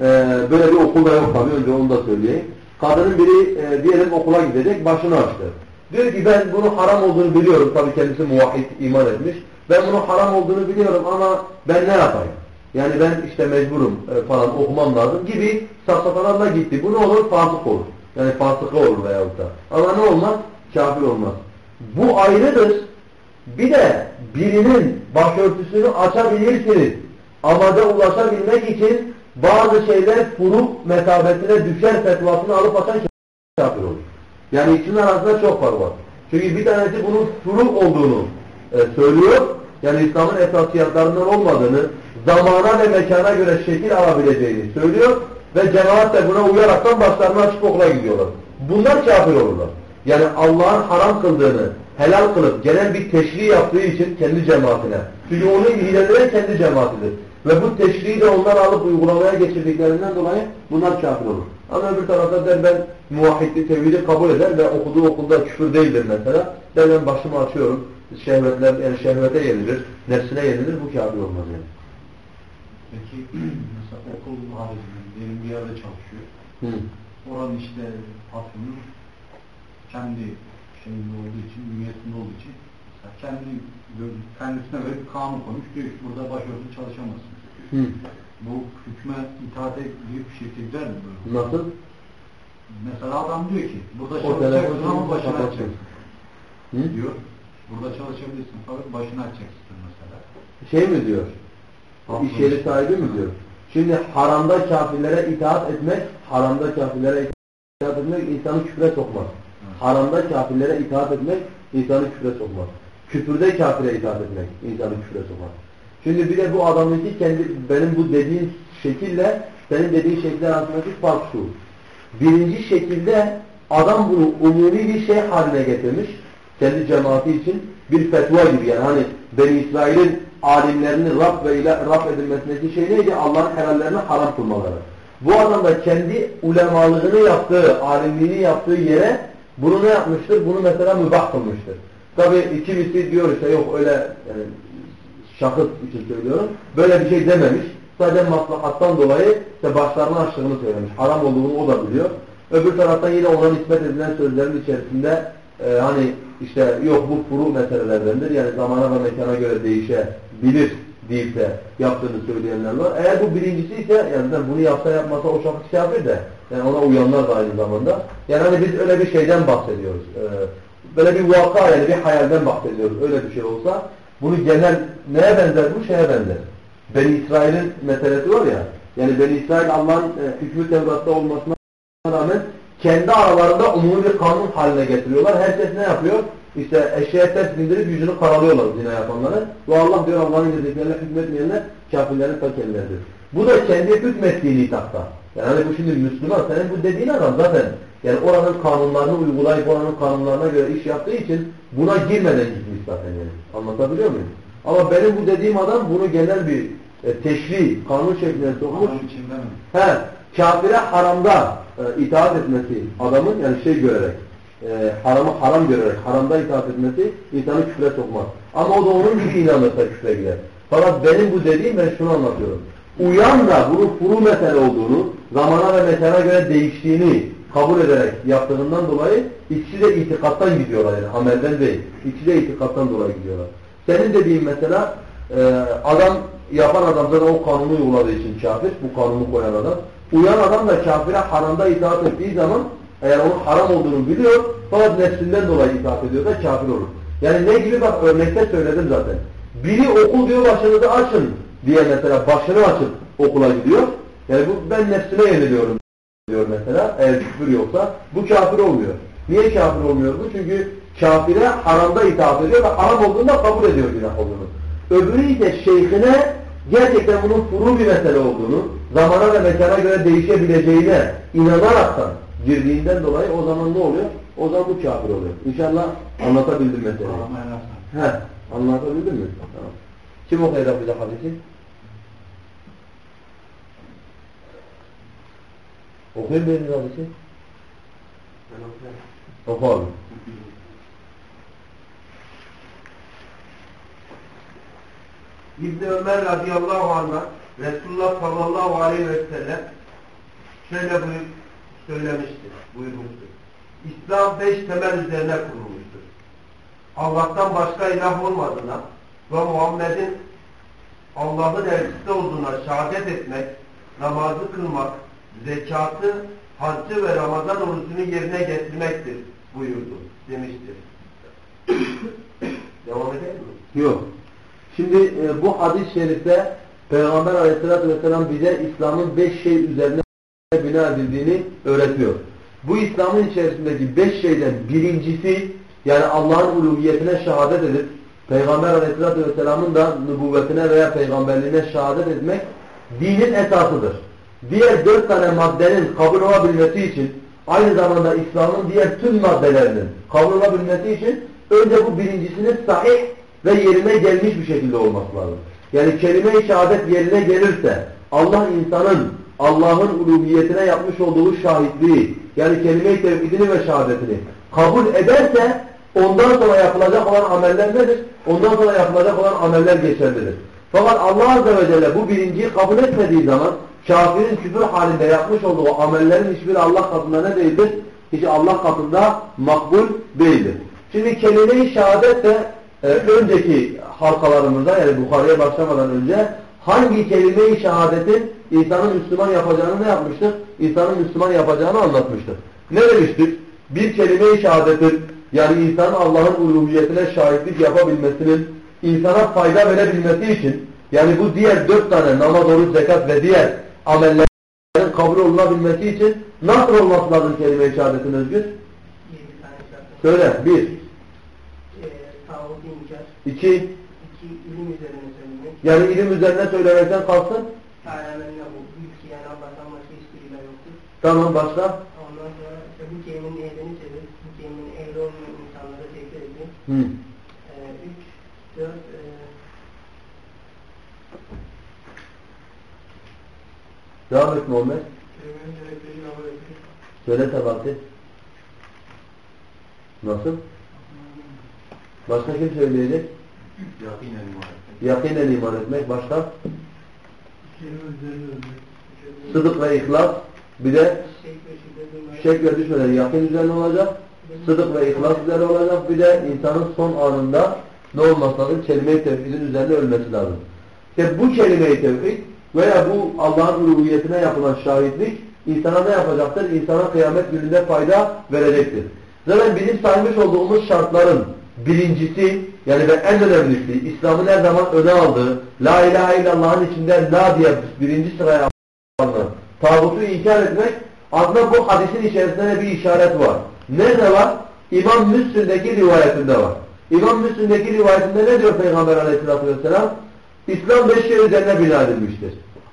e, böyle bir okulda yok tabii önce onu da söyleyeyim. Kadının biri e, diyelim okula gidecek başını açtı. Diyor ki ben bunun haram olduğunu biliyorum. Tabii kendisi muvahhid iman etmiş. Ben bunun haram olduğunu biliyorum ama ben ne yapayım? Yani ben işte mecburum e, falan okumam lazım gibi safsatalarla gitti. Bu ne olur? Fasık olur. Yani fasıka olur veyahut da. Ama ne olmaz? Kafir olmaz. Bu ayrıdır. Bir de birinin başörtüsünü açabilirsiniz. Amaca ulaşabilmek için bazı şeyler furuk mesabesine düşer fetvasını alıp açan kafir olur. Yani ikisinin arasında çok fark var. Çünkü bir tanesi bunun furuk olduğunu e, söylüyor. Yani İslam'ın esasiyatlarından olmadığını, zamana ve mekana göre şekil alabileceğini söylüyor. Ve cemaat de buna uyaraktan başlarını açıp okula gidiyorlar. Bunlar kafir olurlar. Yani Allah'ın haram kıldığını helal kılıp genel bir teşri yaptığı için kendi cemaatine. Çünkü onu ihlal kendi cemaatidir. Ve bu teşriği de onlar alıp uygulamaya geçirdiklerinden dolayı bunlar kafir olur. Ama öbür tarafta der ben muvahhidli tevhidi kabul eder ve okuduğu okulda küfür değildir mesela. Der ben başımı açıyorum. Şehvetler, yani şehvete yenilir, nefsine yenilir. Bu kafir olmaz yani. Peki mesela okul haricinde diyelim bir yerde çalışıyor. Hı. Oranın işte patronu kendi şeyinde olduğu için, bünyesinde olduğu için mesela kendi kendisine göre bir kanun koymuş diyor ki burada başörtülü çalışamazsın. Hı. Bu hükme itaate büyük bir şekilde gider mi böyle? Nasıl? Mesela adam diyor ki burada çalışacaksın ama başını açacaksın Hı? diyor. Burada çalışabilirsin fakat başını açacaksın mesela. Şey mi diyor? İş yeri sahibi mi diyor? Şimdi haramda kafirlere itaat etmek, haramda kafirlere itaat etmek insanı küfre sokmaz. Haramda kafirlere itaat etmek insanı küfre sokmaz. Küfürde kafire itaat etmek insanı küfre sokmaz. Şimdi bir de bu adamınki kendi benim bu dediğim şekille senin dediğin şekiller arasındaki fark şu. Birinci şekilde adam bunu umumi bir şey haline getirmiş. Kendi cemaati için bir fetva gibi yani hani Beni İsrail'in alimlerinin Rab ve ile Rab edilmesindeki şey neydi? Allah'ın helallerini haram kılmaları. Bu adam da kendi ulemalığını yaptığı, alimliğini yaptığı yere bunu ne yapmıştır? Bunu mesela mübah kılmıştır. Tabi kimisi diyor işte yok öyle yani şahıs için söylüyorum. Böyle bir şey dememiş. Sadece maslahattan dolayı işte başlarını açtığını söylemiş. Haram olduğunu o da biliyor. Öbür taraftan yine ona nispet edilen sözlerin içerisinde e, hani işte yok bu furu meselelerdendir. Yani zamana ve mekana göre değişebilir deyip de yaptığını söyleyenler var. Eğer bu birincisi ise yani bunu yapsa yapmasa o şahıs kafir de yani ona uyanlar da aynı zamanda. Yani hani biz öyle bir şeyden bahsediyoruz. Ee, böyle bir vaka yani bir hayalden bahsediyoruz. Öyle bir şey olsa bunu genel neye benzer bu? Şeye benzer. Beni İsrail'in meselesi var ya yani Beni İsrail Allah'ın e, hükmü Tevrat'ta olmasına rağmen kendi aralarında umumi bir kanun haline getiriyorlar. Herkes ne yapıyor? İşte eşeğe ters bindirip yüzünü karalıyorlar zina yapanları. Ve Allah diyor Allah'ın indirdiklerine hükmetmeyenler kafirlerin ta kendileridir. Bu da kendi hükmettiği nitakta. Yani hani bu şimdi Müslüman, senin bu dediğin adam zaten yani oranın kanunlarını uygulayıp oranın kanunlarına göre iş yaptığı için buna girmeden gitmiş zaten yani. Anlatabiliyor muyum? Ama benim bu dediğim adam bunu genel bir e, teşri, kanun şeklinde sokmuş. He, kafire haramda e, itaat etmesi adamın yani şey görerek, e, haramı haram görerek haramda itaat etmesi insanı küfre sokmaz. Ama o da onun gibi inanırsa küfre gider. Fakat benim bu dediğim ben şunu anlatıyorum. Uyan da bunun furu mesele olduğunu, zamana ve mekana göre değiştiğini kabul ederek yaptığından dolayı ikisi de itikattan gidiyorlar yani amelden değil. İkisi de itikattan dolayı gidiyorlar. Senin dediğin mesela e, adam yapan adam zaten o kanunu uyguladığı için kafir, bu kanunu koyan adam. Uyan adam da kafire haramda itaat ettiği zaman eğer onun haram olduğunu biliyor fakat nefsinden dolayı itaat ediyorsa kafir olur. Yani ne gibi bak örnekte söyledim zaten. Biri okul diyor başınızı açın diye mesela başını açıp okula gidiyor. Yani bu ben nefsime yeniliyorum diyor mesela eğer küfür yoksa bu kafir olmuyor. Niye kafir olmuyor bu? Çünkü kafire haramda itaat ediyor ve haram olduğunda kabul ediyor günah olduğunu. Öbürü ise şeyhine gerçekten bunun furu bir mesele olduğunu, zamana ve mekana göre değişebileceğine inanaraktan girdiğinden dolayı o zaman ne oluyor? O zaman bu kafir oluyor. İnşallah anlatabildim meseleyi. He, anlatabildim mi? Tamam. Kim okuyacak bize hadisi? Okuyun benim hadisi. Ben okuyayım. Oku abi. İbni Ömer radıyallahu anh'a Resulullah sallallahu aleyhi ve sellem şöyle buyur, söylemiştir, buyurmuştur. İslam beş temel üzerine kurulmuştur. Allah'tan başka ilah olmadığına ve Muhammed'in Allah'ın elçisi olduğuna şehadet etmek, namazı kılmak, zekatı, haccı ve Ramazan orucunu yerine getirmektir buyurdu demiştir. Devam edelim mi? Yok. Şimdi e, bu hadis-i şerifte Peygamber aleyhissalatü vesselam bize İslam'ın beş şey üzerine bina edildiğini öğretiyor. Bu İslam'ın içerisindeki beş şeyden birincisi yani Allah'ın uluhiyetine şehadet edip Peygamber aleyhissalatü vesselamın da nübüvvetine veya peygamberliğine şehadet etmek dinin esasıdır. Diğer dört tane maddenin kabul olabilmesi için aynı zamanda İslam'ın diğer tüm maddelerinin kabul olabilmesi için önce bu birincisinin sahih ve yerine gelmiş bir şekilde olması lazım. Yani kelime-i şehadet yerine gelirse Allah insanın Allah'ın uluhiyetine yapmış olduğu şahitliği yani kelime-i tevhidini ve şehadetini kabul ederse ondan sonra yapılacak olan ameller nedir? Ondan sonra yapılacak olan ameller geçerlidir. Fakat Allah Azze ve Celle bu birinciyi kabul etmediği zaman kafirin küfür halinde yapmış olduğu amellerin hiçbiri Allah katında ne değildir? Hiç Allah katında makbul değildir. Şimdi kelime-i şehadet de e, önceki halkalarımızda yani Bukhari'ye başlamadan önce hangi kelime-i şehadetin insanın Müslüman yapacağını ne yapmıştık? İnsanın Müslüman yapacağını anlatmıştık. Ne demiştik? Bir kelime-i şehadetin yani insanın Allah'ın uluhiyetine şahitlik yapabilmesinin insana fayda verebilmesi için yani bu diğer dört tane namaz, oruç, zekat ve diğer amellerin kabul olunabilmesi için nasıl olması lazım kelime-i şehadetin özgür? Söyle. Bir. İki. İki, ilim üzerine söylemek. Yani ilim üzerine söylemekten kalsın. Yani Allah'tan başka hiçbir ilah yoktur. Tamam başla. Ondan sonra işte bu kelimenin ehlini sevip, bu kelimenin ehli olmayan insanları tekrar edin. Hı. Ee, üç, dört, e, Devam et Muhammed. Kelimenin gerektiği amel etmek. Söyle Sebahattin. Nasıl? Başka kim söyleyecek? Yakinen iman etmek. Yakinen iman etmek. Başka? Sıdık ve ihlas. Bir de şek ve düşmeden yakın üzerine olacak. Sıdık ve ihlas üzerine olacak. Bir de insanın son anında ne olması lazım? Kelime-i tevhidin üzerine ölmesi lazım. İşte bu kelime-i tevhid veya bu Allah'ın uluhiyetine yapılan şahitlik insana ne yapacaktır? İnsana kıyamet gününde fayda verecektir. Zaten bizim saymış olduğumuz şartların birincisi yani ve en önemlisi İslam'ın her zaman öne aldığı La ilahe illallah'ın içinde La diye birinci sıraya alınan tağutu inkar etmek aslında bu hadisin içerisinde bir işaret var. Nerede var? İmam Müslim'deki rivayetinde var. İmam Müslim'deki rivayetinde ne diyor Peygamber aleyhissalatü vesselam? İslam beş şey üzerine bina edilmiştir.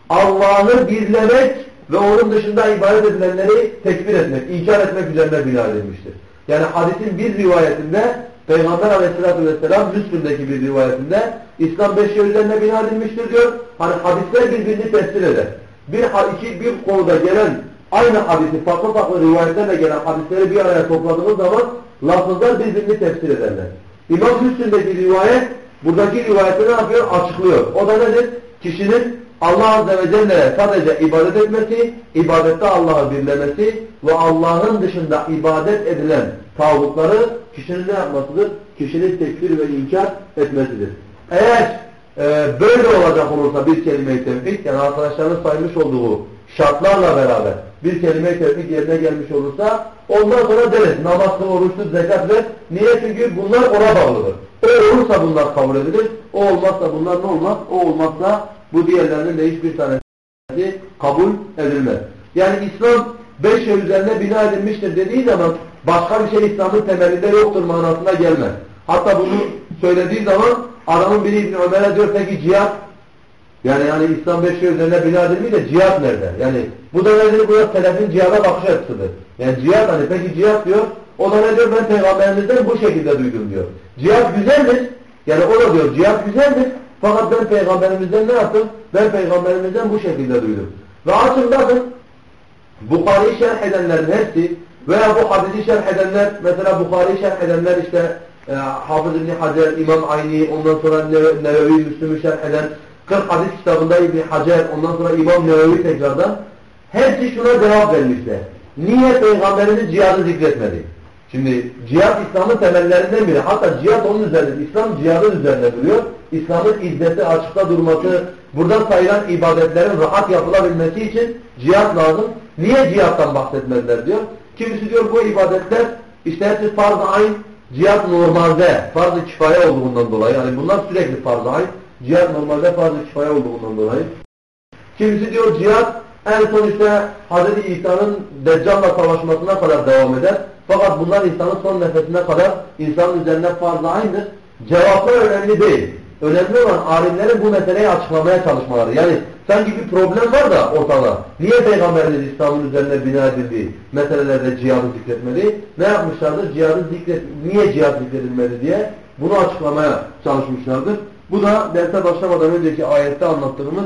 Allah'ı birlemek ve onun dışında ibadet edilenleri tekbir etmek, inkar etmek üzerine bina edilmiştir. Yani hadisin bir rivayetinde Peygamber aleyhissalatü vesselam Müslüm'deki bir rivayetinde İslam beş şey üzerine bina edilmiştir diyor. Hani hadisler birbirini tefsir eder. Bir, iki, bir konuda gelen aynı hadisi farklı farklı rivayetlerle gelen hadisleri bir araya topladığımız zaman lafızlar birbirini tefsir ederler. İmam Müslim'deki rivayet buradaki rivayeti ne yapıyor? Açıklıyor. O da nedir? Kişinin Allah Azze ve Celle'ye sadece ibadet etmesi, ibadette Allah'ı birlemesi ve Allah'ın dışında ibadet edilen tağutları kişinin ne yapmasıdır? Kişinin tekfir ve inkar etmesidir. Eğer e, böyle olacak olursa bir kelime-i tevhid, yani arkadaşların saymış olduğu şartlarla beraber bir kelime-i tevhid yerine gelmiş olursa ondan sonra deriz namazlı, oruçlu, zekat ver. Niye? Çünkü bunlar ona bağlıdır. O olursa bunlar kabul edilir. O olmazsa bunlar ne olmaz? O olmazsa bu diğerlerinin de hiçbir tanesi kabul edilmez. Yani İslam beş şey üzerine bina edilmiştir dediği zaman başka bir şey İslam'ın temelinde yoktur manasına gelmez. Hatta bunu söylediği zaman adamın biri İbn Ömer'e diyor peki cihat yani yani İslam beş şey üzerine bina edilmiş de cihat nerede? Yani bu da nedir? Bu da selefin cihada bakış açısıdır. Yani cihat hani peki cihat diyor. O da ne diyor? Ben peygamberimizden bu şekilde duydum diyor. Cihat güzeldir. Yani o da diyor cihat güzeldir. Fakat ben peygamberimizden ne yaptım? Ben peygamberimizden bu şekilde duydum. Ve açın bakın Bukhari'yi şerh edenlerin hepsi veya bu hadisi şerh edenler mesela Bukhari'yi şerh edenler işte e, Hafız İbni Hacer, İmam Ayni, ondan sonra Neve- Nevevi, Müslüm'ü şerh eden 40 hadis kitabında İbni Hacer, ondan sonra İmam Nevevi tekrardan hepsi şuna cevap vermişler. Niye Peygamberimiz cihadı zikretmedi? Şimdi cihat İslam'ın temellerinden biri. Hatta cihat onun üzerinde. İslam cihadın üzerinde duruyor. İslam'ın iddeti, açıkta durması, burada sayılan ibadetlerin rahat yapılabilmesi için cihat lazım. Niye cihattan bahsetmediler diyor. Kimisi diyor bu ibadetler işte hepsi farz-ı ayn, cihat normalde farz-ı kifaye olduğundan dolayı. Yani bunlar sürekli farz-ı ayn. Cihat normalde farz-ı kifaye olduğundan dolayı. Kimisi diyor cihat en son işte Hz. İsa'nın Deccal'la savaşmasına kadar devam eder. Fakat bunlar insanın son nefesine kadar insanın üzerine farz-ı aynıdır. Cevaplar önemli değil. Önemli olan alimlerin bu meseleyi açıklamaya çalışmaları. Yani sanki bir problem var da ortada. Niye Peygamberimiz İslam'ın üzerine bina edildiği meselelerde cihadı zikretmedi? Ne yapmışlardır? Cihadı zikret, niye cihad zikredilmedi diye bunu açıklamaya çalışmışlardır. Bu da derse başlamadan önceki ayette anlattığımız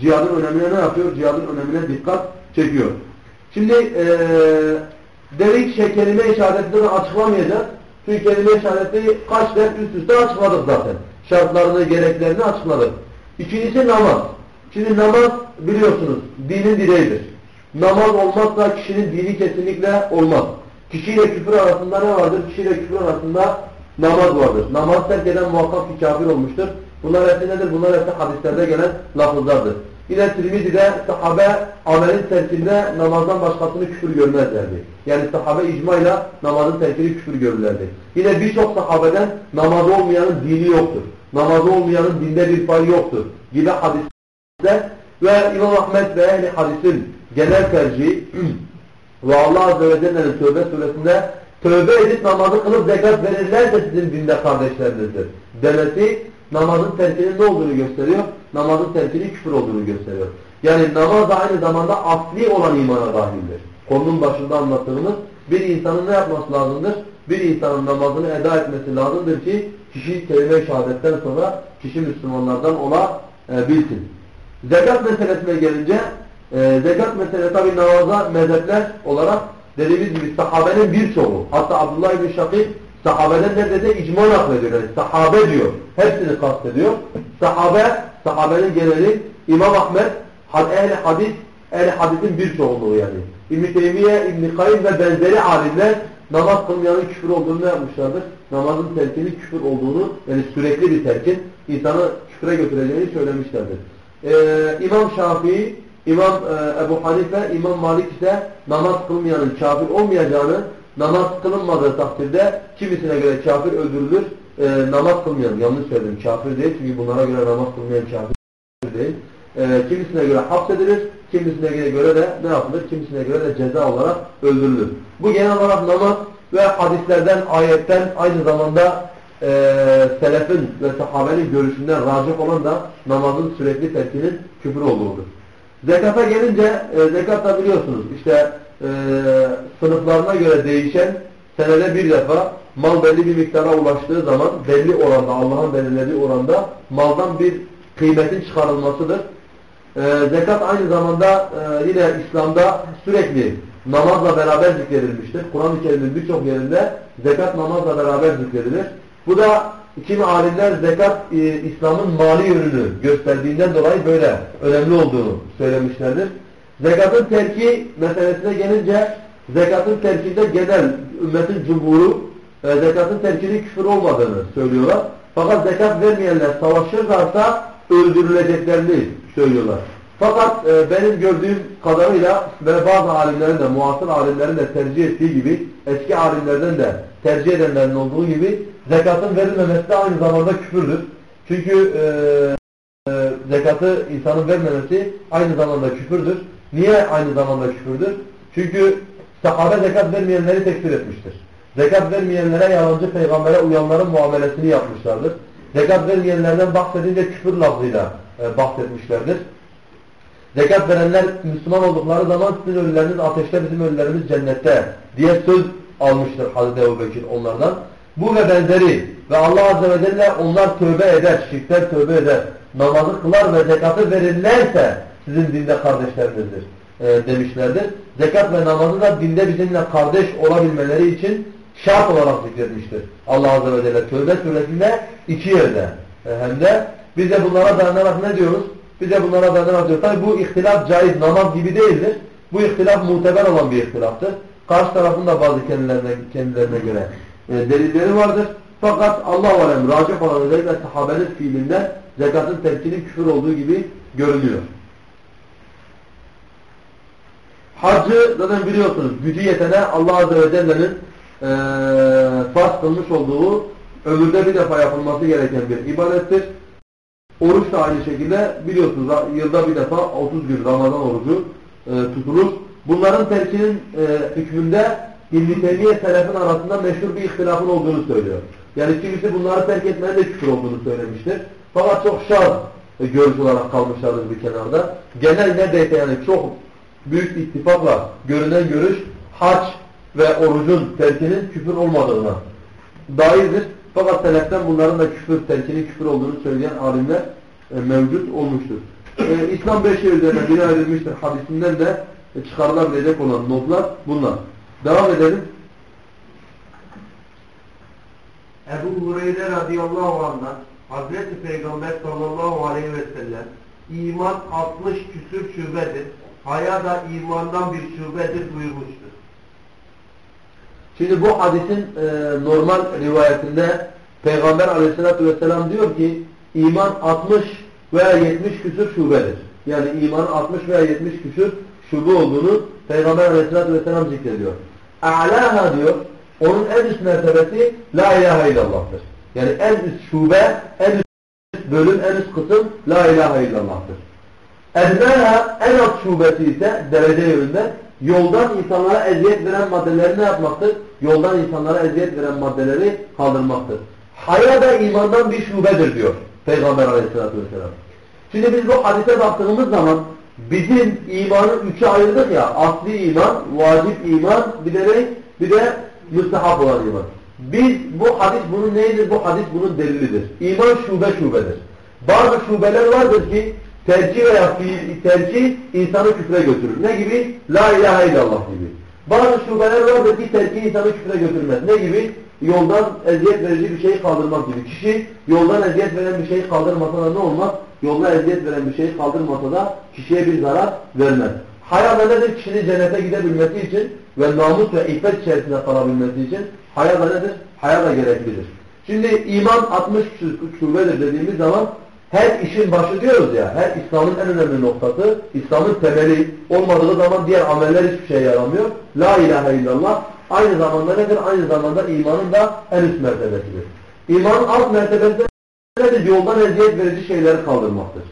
cihadın önemine ne yapıyor? Cihadın önemine dikkat çekiyor. Şimdi ee, dedik şey kelime-i şehadetini açıklamayacağız. Çünkü kelime-i şehadeti kaç ders üst üste açıkladık zaten. Şartlarını, gereklerini açıkladık. İkincisi namaz. Şimdi namaz biliyorsunuz dinin direğidir. Namaz olmazsa kişinin dini kesinlikle olmaz. Kişiyle küfür arasında ne vardır? Kişiyle küfür arasında namaz vardır. Namaz terk eden muhakkak ki kafir olmuştur. Bunlar hepsi nedir? Bunlar hepsi hadislerde gelen lafızlardır. Yine Tirmizi'de sahabe amelin terkinde namazdan başkasını küfür görmezlerdi. Yani sahabe icmayla namazın terkini küfür görürlerdi. Yine birçok sahabeden namaz olmayanın dini yoktur. Namaz olmayanın dinde bir pay yoktur gibi hadisler ve İmam Ahmet ve ehli hadisin genel tercihi ve Allah Azze ve Celle'nin Tövbe suresinde tövbe edip namazı kılıp zekat verirlerse sizin dinde kardeşlerinizdir demesi namazın terkinin ne olduğunu gösteriyor? Namazın terkinin küfür olduğunu gösteriyor. Yani namaz da aynı zamanda asli olan imana dahildir. Konunun başında anlattığımız bir insanın ne yapması lazımdır? Bir insanın namazını eda etmesi lazımdır ki kişi kelime-i şehadetten sonra kişi Müslümanlardan olabilsin. Zekat meselesine gelince e, zekat meselesi tabi namaza mezhepler olarak dediğimiz gibi sahabenin birçoğu hatta Abdullah İbni Şakir sahabeden neredeyse icma naklediyor. Yani sahabe diyor. Hepsini kastediyor. Sahabe, sahabenin geneli İmam Ahmet, ehli hadis, ehli hadisin bir çoğunluğu yani. İbn-i Teymiye, İbn-i Kayyum ve benzeri alimler namaz kılmayanın küfür olduğunu yapmışlardır? Namazın terkinin küfür olduğunu, yani sürekli bir terkin insanı küfre götüreceğini söylemişlerdir. Ee, İmam Şafii, İmam e, Ebu Hanife, İmam Malik ise namaz kılmayanın kafir olmayacağını, namaz kılınmadığı takdirde kimisine göre kafir öldürülür, e, namaz kılmayan, yanlış söyledim, kafir değil çünkü bunlara göre namaz kılmayan kafir değil. E, kimisine göre hapsedilir, kimisine göre de ne yapılır? Kimisine göre de ceza olarak öldürülür. Bu genel olarak namaz ve hadislerden, ayetten aynı zamanda e, selefin ve sahabenin görüşünden racih olan da namazın sürekli terkinin küfür olduğudur. Zekata gelince, e, zekat da biliyorsunuz işte e, sınıflarına göre değişen senede bir defa mal belli bir miktara ulaştığı zaman belli oranda, Allah'ın belirlediği oranda maldan bir kıymetin çıkarılmasıdır. E, zekat aynı zamanda e, yine İslam'da sürekli namazla beraber zikredilmiştir. Kur'an-ı Kerim'in birçok yerinde zekat namazla beraber zikredilir. Bu da kimi alimler zekat e, İslam'ın mali yönünü gösterdiğinden dolayı böyle önemli olduğunu söylemişlerdir. Zekatın terki meselesine gelince zekatın terkinde genel ümmetin cumhuru e, zekatın terkinin küfür olmadığını söylüyorlar. Fakat zekat vermeyenler savaşırlarsa öldürüleceklerini söylüyorlar. Fakat e, benim gördüğüm kadarıyla ve bazı alimlerin de, muasır alimlerin de tercih ettiği gibi, eski alimlerden de tercih edenlerin olduğu gibi zekatın verilmemesi de aynı zamanda küfürdür. Çünkü e, e, zekatı insanın vermemesi aynı zamanda küfürdür. Niye aynı zamanda küfürdür? Çünkü sahabe zekat vermeyenleri tekfir etmiştir. Zekat vermeyenlere yalancı peygambere uyanların muamelesini yapmışlardır. Zekat vermeyenlerden bahsedince küfür lafzıyla e, bahsetmişlerdir. Zekat verenler Müslüman oldukları zaman sizin ölüleriniz ateşte bizim ölülerimiz cennette diye söz almıştır Hazreti Ebu Bekir onlardan. Bu ve benzeri ve Allah Azze ve Celle onlar tövbe eder, şirkler tövbe eder, namazı kılar ve zekatı verirlerse sizin dinde kardeşlerinizdir e, demişlerdir. Zekat ve namazı da dinde bizimle kardeş olabilmeleri için şart olarak zikretmiştir. Allah Azze ve Celle Tövbe suresinde iki yerde. E, hem de biz de bunlara dayanarak ne diyoruz? Biz de bunlara dayanarak diyoruz. Tabi bu ihtilaf caiz namaz gibi değildir. Bu ihtilaf muteber olan bir ihtilaftır. Karşı tarafın da bazı kendilerine, kendilerine göre e, delilleri vardır. Fakat Allah alem racih olan özellikle sahabenin fiilinde zekatın terkinin küfür olduğu gibi görünüyor. Hacı zaten biliyorsunuz gücü yetene Allah Azze ve Celle'nin e, farz kılmış olduğu ömürde bir defa yapılması gereken bir ibadettir. Oruç da aynı şekilde biliyorsunuz yılda bir defa 30 gün Ramazan orucu e, tutulur. Bunların terkinin e, hükmünde İbn-i selefin arasında meşhur bir ihtilafın olduğunu söylüyor. Yani kimisi bunları terk etmenin de küfür olduğunu söylemiştir. Fakat çok şaz e, görüş olarak kalmışlardır bir kenarda. Genel neredeyse yani çok büyük ittifakla görünen görüş hac ve orucun terkinin küfür olmadığına dairdir. Fakat seleften bunların da küfür, terkinin küfür olduğunu söyleyen alimler e, mevcut olmuştur. E, İslam beş şey üzerine bina edilmiştir hadisinden de e, çıkarılabilecek olan notlar bunlar. Devam edelim. Ebu Hureyre radıyallahu anh'dan Hazreti Peygamber sallallahu aleyhi ve sellem iman 60 küsür şubedir. Haya da imandan bir şubedir buyurmuştur. Şimdi bu hadisin e, normal rivayetinde Peygamber aleyhissalatü vesselam diyor ki iman 60 veya 70 küsür şubedir. Yani imanın 60 veya 70 küsür şube olduğunu Peygamber aleyhissalatü vesselam zikrediyor. A'laha diyor, onun en üst mertebesi La ilahe illallah'tır. Yani en üst şube, en üst bölüm, en üst kısım La ilahe illallah'tır. Ednaha en alt şubesi ise derece yönünde yoldan insanlara eziyet veren maddeleri ne yapmaktır? Yoldan insanlara eziyet veren maddeleri kaldırmaktır. Haya da imandan bir şubedir diyor Peygamber aleyhissalatü vesselam. Şimdi biz bu hadise baktığımız zaman bizim imanı üçe ayırdık ya asli iman, vacip iman bir de? Bir de müstehap olan iman. Biz bu hadis bunun neydir? Bu hadis bunun delilidir. İman şube şubedir. Bazı şubeler vardır ki tercih veya fiil tercih insanı küfre götürür. Ne gibi? La ilahe illallah gibi. Bazı şubeler vardır ki tercih insanı küfre götürmez. Ne gibi? Yoldan eziyet verici bir şeyi kaldırmak gibi. Kişi yoldan eziyet veren bir şeyi kaldırmasa da ne olmaz? Yolda eziyet veren bir şeyi kaldırmasa da kişiye bir zarar vermez. Haya da nedir? Kişinin cennete gidebilmesi için ve namus ve iffet içerisinde kalabilmesi için haya da nedir? Haya da gereklidir. Şimdi iman 60 şubedir dediğimiz zaman her işin başı diyoruz ya, her İslam'ın en önemli noktası, İslam'ın temeli olmadığı zaman diğer ameller hiçbir şey yaramıyor. La ilahe illallah aynı zamanda nedir? Aynı zamanda imanın da en üst mertebesidir. İmanın alt mertebesi nedir? Yoldan eziyet verici şeyleri kaldırmaktır.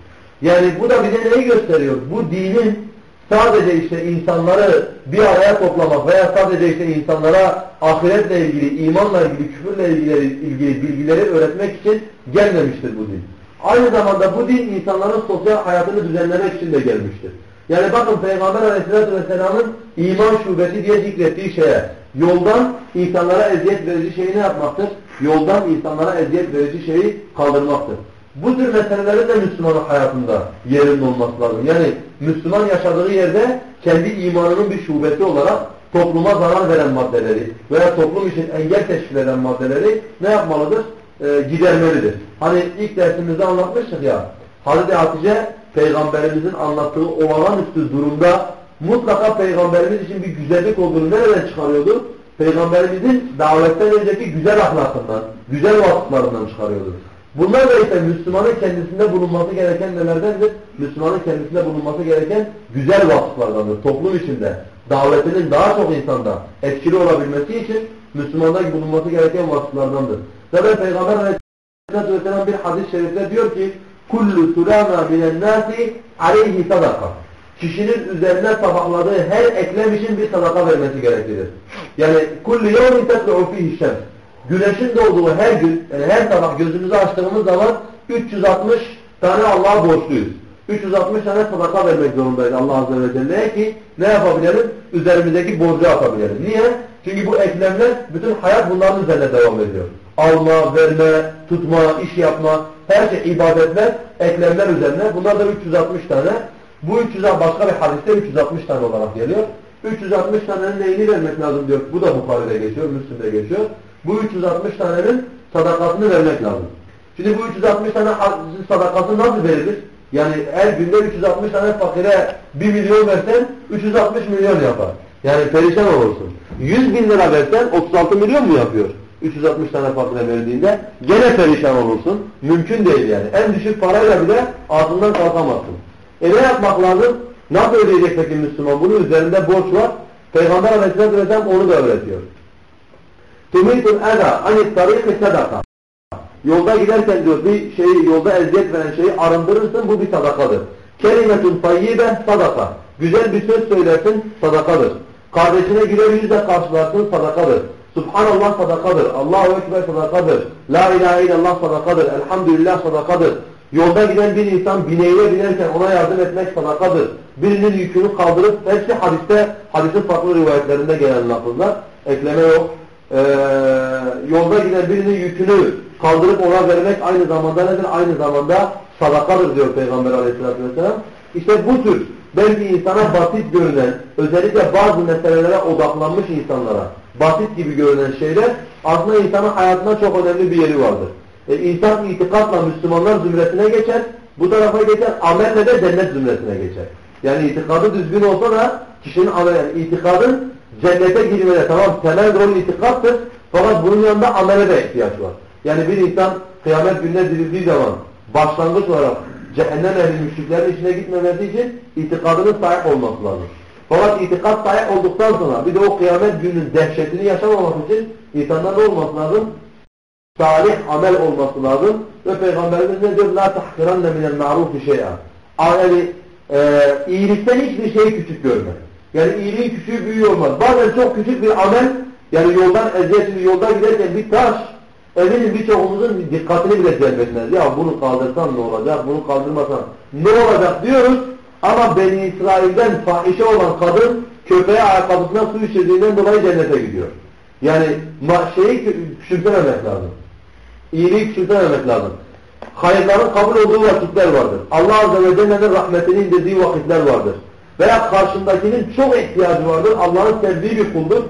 Yani bu da bize neyi gösteriyor? Bu dinin sadece işte insanları bir araya toplamak veya sadece işte insanlara ahiretle ilgili, imanla ilgili, küfürle ilgili, ilgili bilgileri öğretmek için gelmemiştir bu din. Aynı zamanda bu din insanların sosyal hayatını düzenlemek için de gelmiştir. Yani bakın Peygamber Aleyhisselatü Vesselam'ın iman şubesi diye zikrettiği şeye yoldan insanlara eziyet verici şeyi ne yapmaktır? Yoldan insanlara eziyet verici şeyi kaldırmaktır. Bu tür meselelerin de Müslümanın hayatında yerinin olması lazım. Yani Müslüman yaşadığı yerde kendi imanının bir şubesi olarak topluma zarar veren maddeleri veya toplum için engel teşkil eden maddeleri ne yapmalıdır? E, gidermelidir. Hani ilk dersimizde anlatmıştık ya, Hazreti Hatice Peygamberimizin anlattığı olağanüstü durumda mutlaka Peygamberimiz için bir güzellik olduğunu nereden çıkarıyordu? Peygamberimizin davetten önceki güzel ahlakından, güzel vasıflarından çıkarıyordu. Bunlar da ise Müslümanın kendisinde bulunması gereken nelerdendir? Müslümanın kendisinde bulunması gereken güzel vasıflardandır. Toplum içinde davetinin daha çok insanda etkili olabilmesi için Müslümanda bulunması gereken vasıflardandır. Zaten Peygamber Aleyhisselatü Vesselam bir hadis-i şerifte diyor ki kullu sulama minen nasi aleyhi sadaka. Kişinin üzerine tabakladığı her eklem için bir sadaka vermesi gereklidir. Yani kullu yevmin tetlu'u fihi şems. Güneşin doğduğu her gün, yani her sabah gözümüzü açtığımız zaman 360 tane Allah'a borçluyuz. 360 tane sadaka vermek zorundayız Allah Azze ve Celle'ye ki ne yapabilelim? Üzerimizdeki borcu atabilelim. Niye? Çünkü bu eklemler, bütün hayat bunların üzerine devam ediyor. Alma, verme, tutma, iş yapma, her şey ibadetler, eklemler üzerine. Bunlar da 360 tane. Bu 300 başka bir hadiste 360 tane olarak geliyor. 360 tanenin neyini vermek lazım diyor. Bu da Bukhari'de geçiyor, Müslim'de geçiyor. Bu 360 tanenin sadakasını vermek lazım. Şimdi bu 360 tane sadakası nasıl verilir? Yani her günde 360 tane fakire 1 milyon versen 360 milyon yapar. Yani perişan olursun. 100 bin lira versen 36 milyon mu yapıyor? 360 tane fakire verdiğinde gene perişan olursun. Mümkün değil yani. En düşük parayla bile altından kalkamazsın. E ne yapmak lazım? Nasıl ödeyecek peki Müslüman? Bunun üzerinde borç var. Peygamber Aleyhisselatü Vesselam onu da öğretiyor. Tumitul eda anit tariki sadaka. Yolda giderken diyor bir şeyi yolda eziyet veren şeyi arındırırsın bu bir sadakadır. Kelimetun tayyibe sadaka. Güzel bir söz söylersin sadakadır. Kardeşine güler yüzle karşılarsın sadakadır. Subhanallah sadakadır. Allahu Ekber sadakadır. La ilahe illallah sadakadır. Elhamdülillah sadakadır. Yolda giden bir insan bineğine binerken ona yardım etmek sadakadır. Birinin yükünü kaldırıp hepsi hadiste, hadisin farklı rivayetlerinde gelen lafızlar. Ekleme yok. Ee, yolda giden birinin yükünü kaldırıp ona vermek aynı zamanda nedir? Aynı zamanda sadakadır diyor Peygamber aleyhissalatü vesselam. İşte bu tür belki insana basit görünen, özellikle bazı meselelere odaklanmış insanlara basit gibi görünen şeyler aslında insanın hayatında çok önemli bir yeri vardır. E, insan itikatla Müslümanlar zümresine geçer, bu tarafa geçer, amelle de cennet zümresine geçer. Yani itikadı düzgün olsa da kişinin amel, yani itikadın cennete girmede tamam temel rol itikattır fakat bunun yanında amele de ihtiyaç var. Yani bir insan kıyamet gününe dirildiği zaman başlangıç olarak cehennem ehli müşriklerin içine gitmemesi için itikadının sahip olması lazım. Fakat itikat sahip olduktan sonra bir de o kıyamet gününün dehşetini yaşamamak için insanda ne olması lazım? Salih amel olması lazım. Ve Peygamberimiz ne diyor? La tahkiranne minel ma'rufi şey'a. Yani e, iyilikten hiçbir şeyi küçük görme. Yani iyiliğin küçüğü büyüğü olmaz. Bazen çok küçük bir amel, yani yoldan eziyetli yolda giderken bir taş, eminim birçoğumuzun dikkatini bile celbetmez. Ya bunu kaldırsan ne olacak, bunu kaldırmasan ne olacak diyoruz. Ama Beni İsrail'den fahişe olan kadın köpeğe ayakkabısına su içirdiğinden dolayı cennete gidiyor. Yani şeyi küçümsememek lazım. İyiliği küçümsememek lazım. Hayırların kabul olduğu vakitler vardır. Allah Azze ve Celle'nin rahmetini indirdiği vakitler vardır. Veya karşındakinin çok ihtiyacı vardır. Allah'ın sevdiği bir kuldur.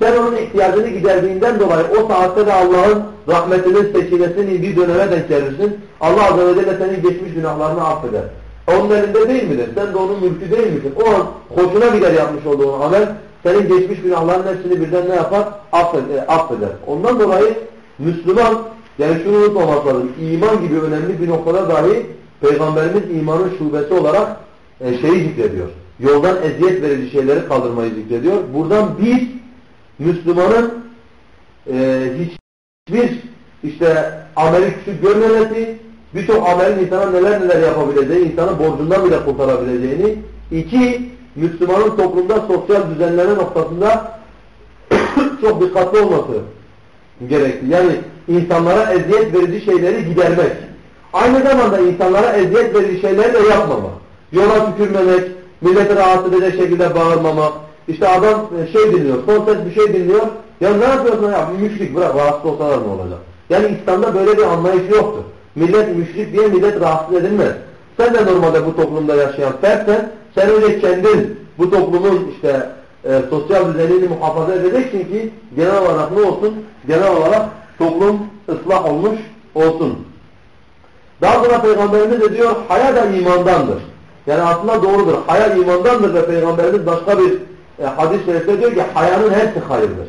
Sen onun ihtiyacını giderdiğinden dolayı o saatte de Allah'ın rahmetinin sekinesinin indiği döneme denk gelirsin. Allah Azze ve Celle senin geçmiş günahlarını affeder. Onun elinde değil midir? Sen de onun mülkü değil misin? O an hoşuna gider yapmış olduğun amel senin geçmiş günahların hepsini birden ne yapar? Affeder. affeder. Ondan dolayı Müslüman yani şunu unutmamak lazım. İman gibi önemli bir noktada dahi Peygamberimiz imanın şubesi olarak e, şeyi zikrediyor. Yoldan eziyet verici şeyleri kaldırmayı zikrediyor. Buradan biz Müslümanın e, hiçbir işte ameli küçük görmemesi, birçok amelin insana neler neler yapabileceği, insanı borcundan bile kurtarabileceğini, iki, Müslümanın toplumda sosyal düzenleme noktasında çok dikkatli olması gerekli. Yani insanlara eziyet verici şeyleri gidermek. Aynı zamanda insanlara eziyet verici şeyleri de yapmamak. Yola tükürmemek, milleti rahatsız edecek şekilde bağırmamak. İşte adam şey dinliyor, son ses bir şey dinliyor. Ya ne yapıyorsun ya? Müşrik bırak rahatsız olsalar ne olacak? Yani İslam'da böyle bir anlayış yoktur. Millet müşrik diye millet rahatsız edilmez. Sen de normalde bu toplumda yaşayan fertsen sen önce kendin bu toplumun işte e, sosyal düzenini muhafaza edeceksin ki genel olarak ne olsun? Genel olarak toplum ıslah olmuş olsun. Daha sonra Peygamberimiz de diyor haya da imandandır. Yani aslında doğrudur. Haya imandandır ve Peygamberimiz başka bir e, hadis-i şerifte diyor ki hayanın hepsi hayırdır.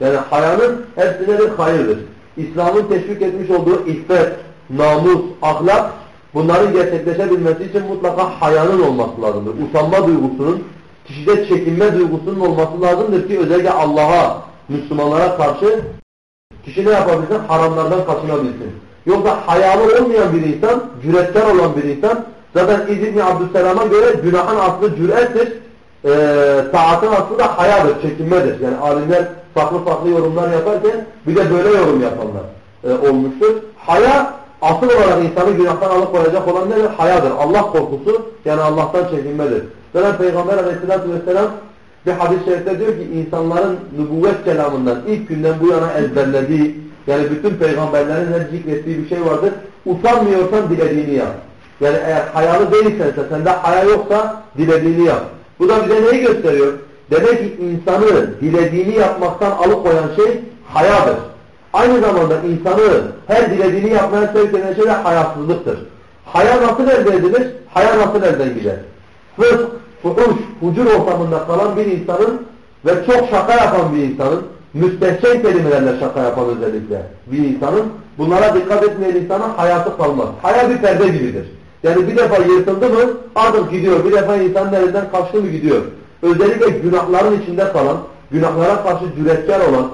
Yani hayanın hepsi nedir? Hayırdır. İslam'ın teşvik etmiş olduğu iffet, namus, ahlak bunların gerçekleşebilmesi için mutlaka hayanın olması lazımdır. Usanma duygusunun, kişide çekinme duygusunun olması lazımdır ki özellikle Allah'a, Müslümanlara karşı kişi ne yapabilsin? Haramlardan kaçınabilsin. Yoksa hayalı olmayan bir insan, cüretkar olan bir insan, zaten İz İbni Abdüsselam'a göre günahın aslı cürettir, e, taatın aslı da hayadır, çekinmedir. Yani alimler farklı farklı yorumlar yaparken bir de böyle yorum yapanlar e, olmuştur. Haya asıl olarak insanı günahtan alıkoyacak olan nedir? Hayadır. Allah korkusu yani Allah'tan çekinmedir. Zaten Peygamber aleyhissalatü vesselam bir hadis-i şerifte diyor ki insanların nübüvvet kelamından ilk günden bu yana ezberlediği yani bütün peygamberlerin her zikrettiği bir şey vardır. Utanmıyorsan dilediğini yap. Yani eğer hayalı değilsense, sende haya yoksa dilediğini yap. Bu da bize neyi gösteriyor? Demek ki insanı dilediğini yapmaktan alıkoyan şey hayadır. Aynı zamanda insanı her dilediğini yapmaya sevk eden şey de hayasızlıktır. Haya nasıl elde edilir? Haya nasıl elden gider? Fısk, fuhuş, hucur ortamında kalan bir insanın ve çok şaka yapan bir insanın, müstehcen kelimelerle şaka yapan özellikle bir insanın, bunlara dikkat etmeyen insanın hayatı kalmaz. Haya bir perde gibidir. Yani bir defa yırtıldı mı artık gidiyor. Bir defa insanın elinden kaçtı mı gidiyor. Özellikle günahların içinde kalan, günahlara karşı cüretkar olan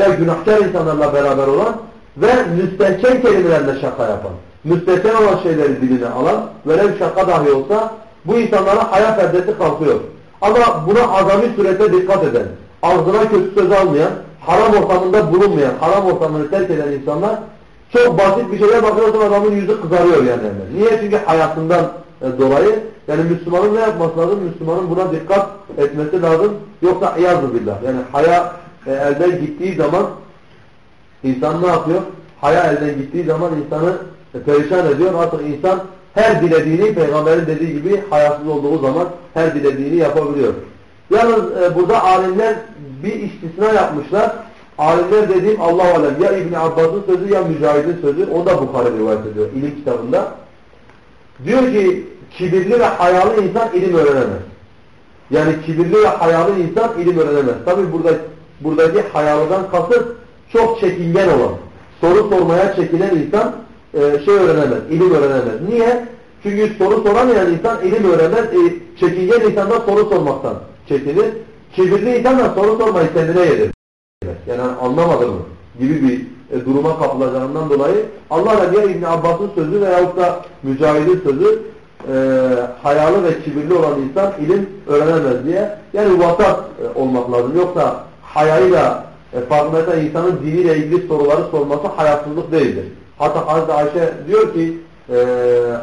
ve günahkar insanlarla beraber olan ve müstehcen kelimelerle şaka yapan, müstehcen olan şeyleri diline alan, bir şaka dahi olsa bu insanlara hayat perdesi kalkıyor. Ama buna azami surette dikkat eden, ağzına kötü söz almayan, haram ortamında bulunmayan, haram ortamını terk eden insanlar çok basit bir şeye bakıyorsun adamın yüzü kızarıyor yani hemen. Niye? Çünkü hayatından e, dolayı. Yani Müslümanın ne yapması lazım? Müslümanın buna dikkat etmesi lazım. Yoksa iyazı billah. Yani haya e, elden gittiği zaman insan ne yapıyor? Haya elden gittiği zaman insanı e, perişan ediyor. Artık insan her dilediğini peygamberin dediği gibi hayasız olduğu zaman her dilediğini yapabiliyor. Yalnız e, burada alimler bir istisna yapmışlar. Alimler dediğim Allah alem ya İbn Abbas'ın sözü ya Mücahid'in sözü. O da Bukhari rivayet ediyor ilim kitabında. Diyor ki kibirli ve hayalı insan ilim öğrenemez. Yani kibirli ve hayalı insan ilim öğrenemez. Tabi burada buradaki hayalıdan kasıt çok çekingen olan, soru sormaya çekinen insan e, şey öğrenemez, ilim öğrenemez. Niye? Çünkü soru soramayan insan ilim öğrenemez. E, çekingen insan da soru sormaktan çekinir. Kibirli insan da soru sormayı kendine yedir. Yani anlamadı mı? Gibi bir e, duruma kapılacağından dolayı Allah ya İbn Abbas'ın sözü veyahut da Mücahid'in sözü e, hayalı ve kibirli olan insan ilim öğrenemez diye. Yani vasat e, olmak lazım. Yoksa hayayla e, farkındaysa insanın diniyle ilgili soruları sorması hayatsızlık değildir. Hatta Hazreti Ayşe diyor ki e,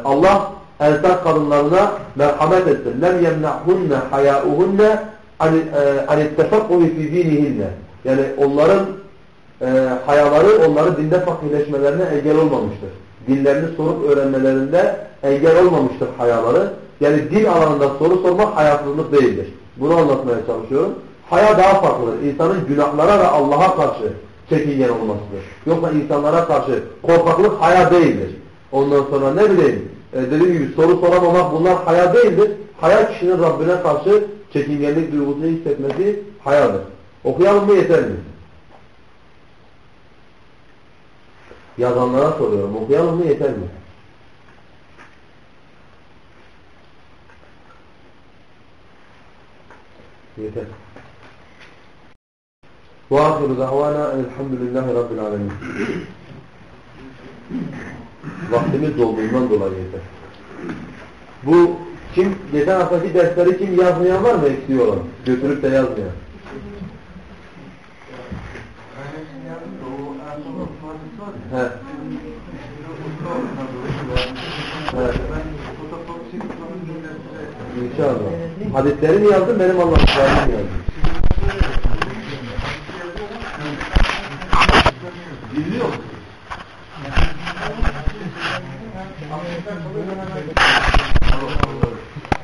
Allah ensar kadınlarına merhamet etsin. Lem yemna'hunne hayauhunne anittefakkû fi dinihinne. Yani onların e, hayaları onları dinde fakirleşmelerine engel olmamıştır. Dinlerini sorup öğrenmelerinde engel olmamıştır hayaları. Yani din alanında soru sormak hayasızlık değildir. Bunu anlatmaya çalışıyorum. Haya daha farklıdır. İnsanın günahlara ve Allah'a karşı çekingen olmasıdır. Yoksa insanlara karşı korkaklık haya değildir. Ondan sonra ne bileyim e, dediğim gibi soru soramamak bunlar haya değildir. Haya kişinin Rabbine karşı çekingenlik duygusunu hissetmesi hayadır. Okuyalım mı yeter mi? Yazanlara soruyorum. Okuyalım mı yeter mi? Yeter. وآخر دعوانا elhamdülillahi rabbil alemin. Vaktimiz dolduğundan dolayı yeter. Bu kim, geçen haftaki dersleri kim yazmayan var mı eksiği olan? Götürüp de yazmayan. He. İnşallah. Hadisleri mi yazdın, benim anlattıklarımı mı Dinliyor musun?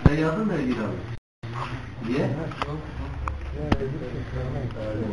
Ne yazdın da ilgili abi? Niye?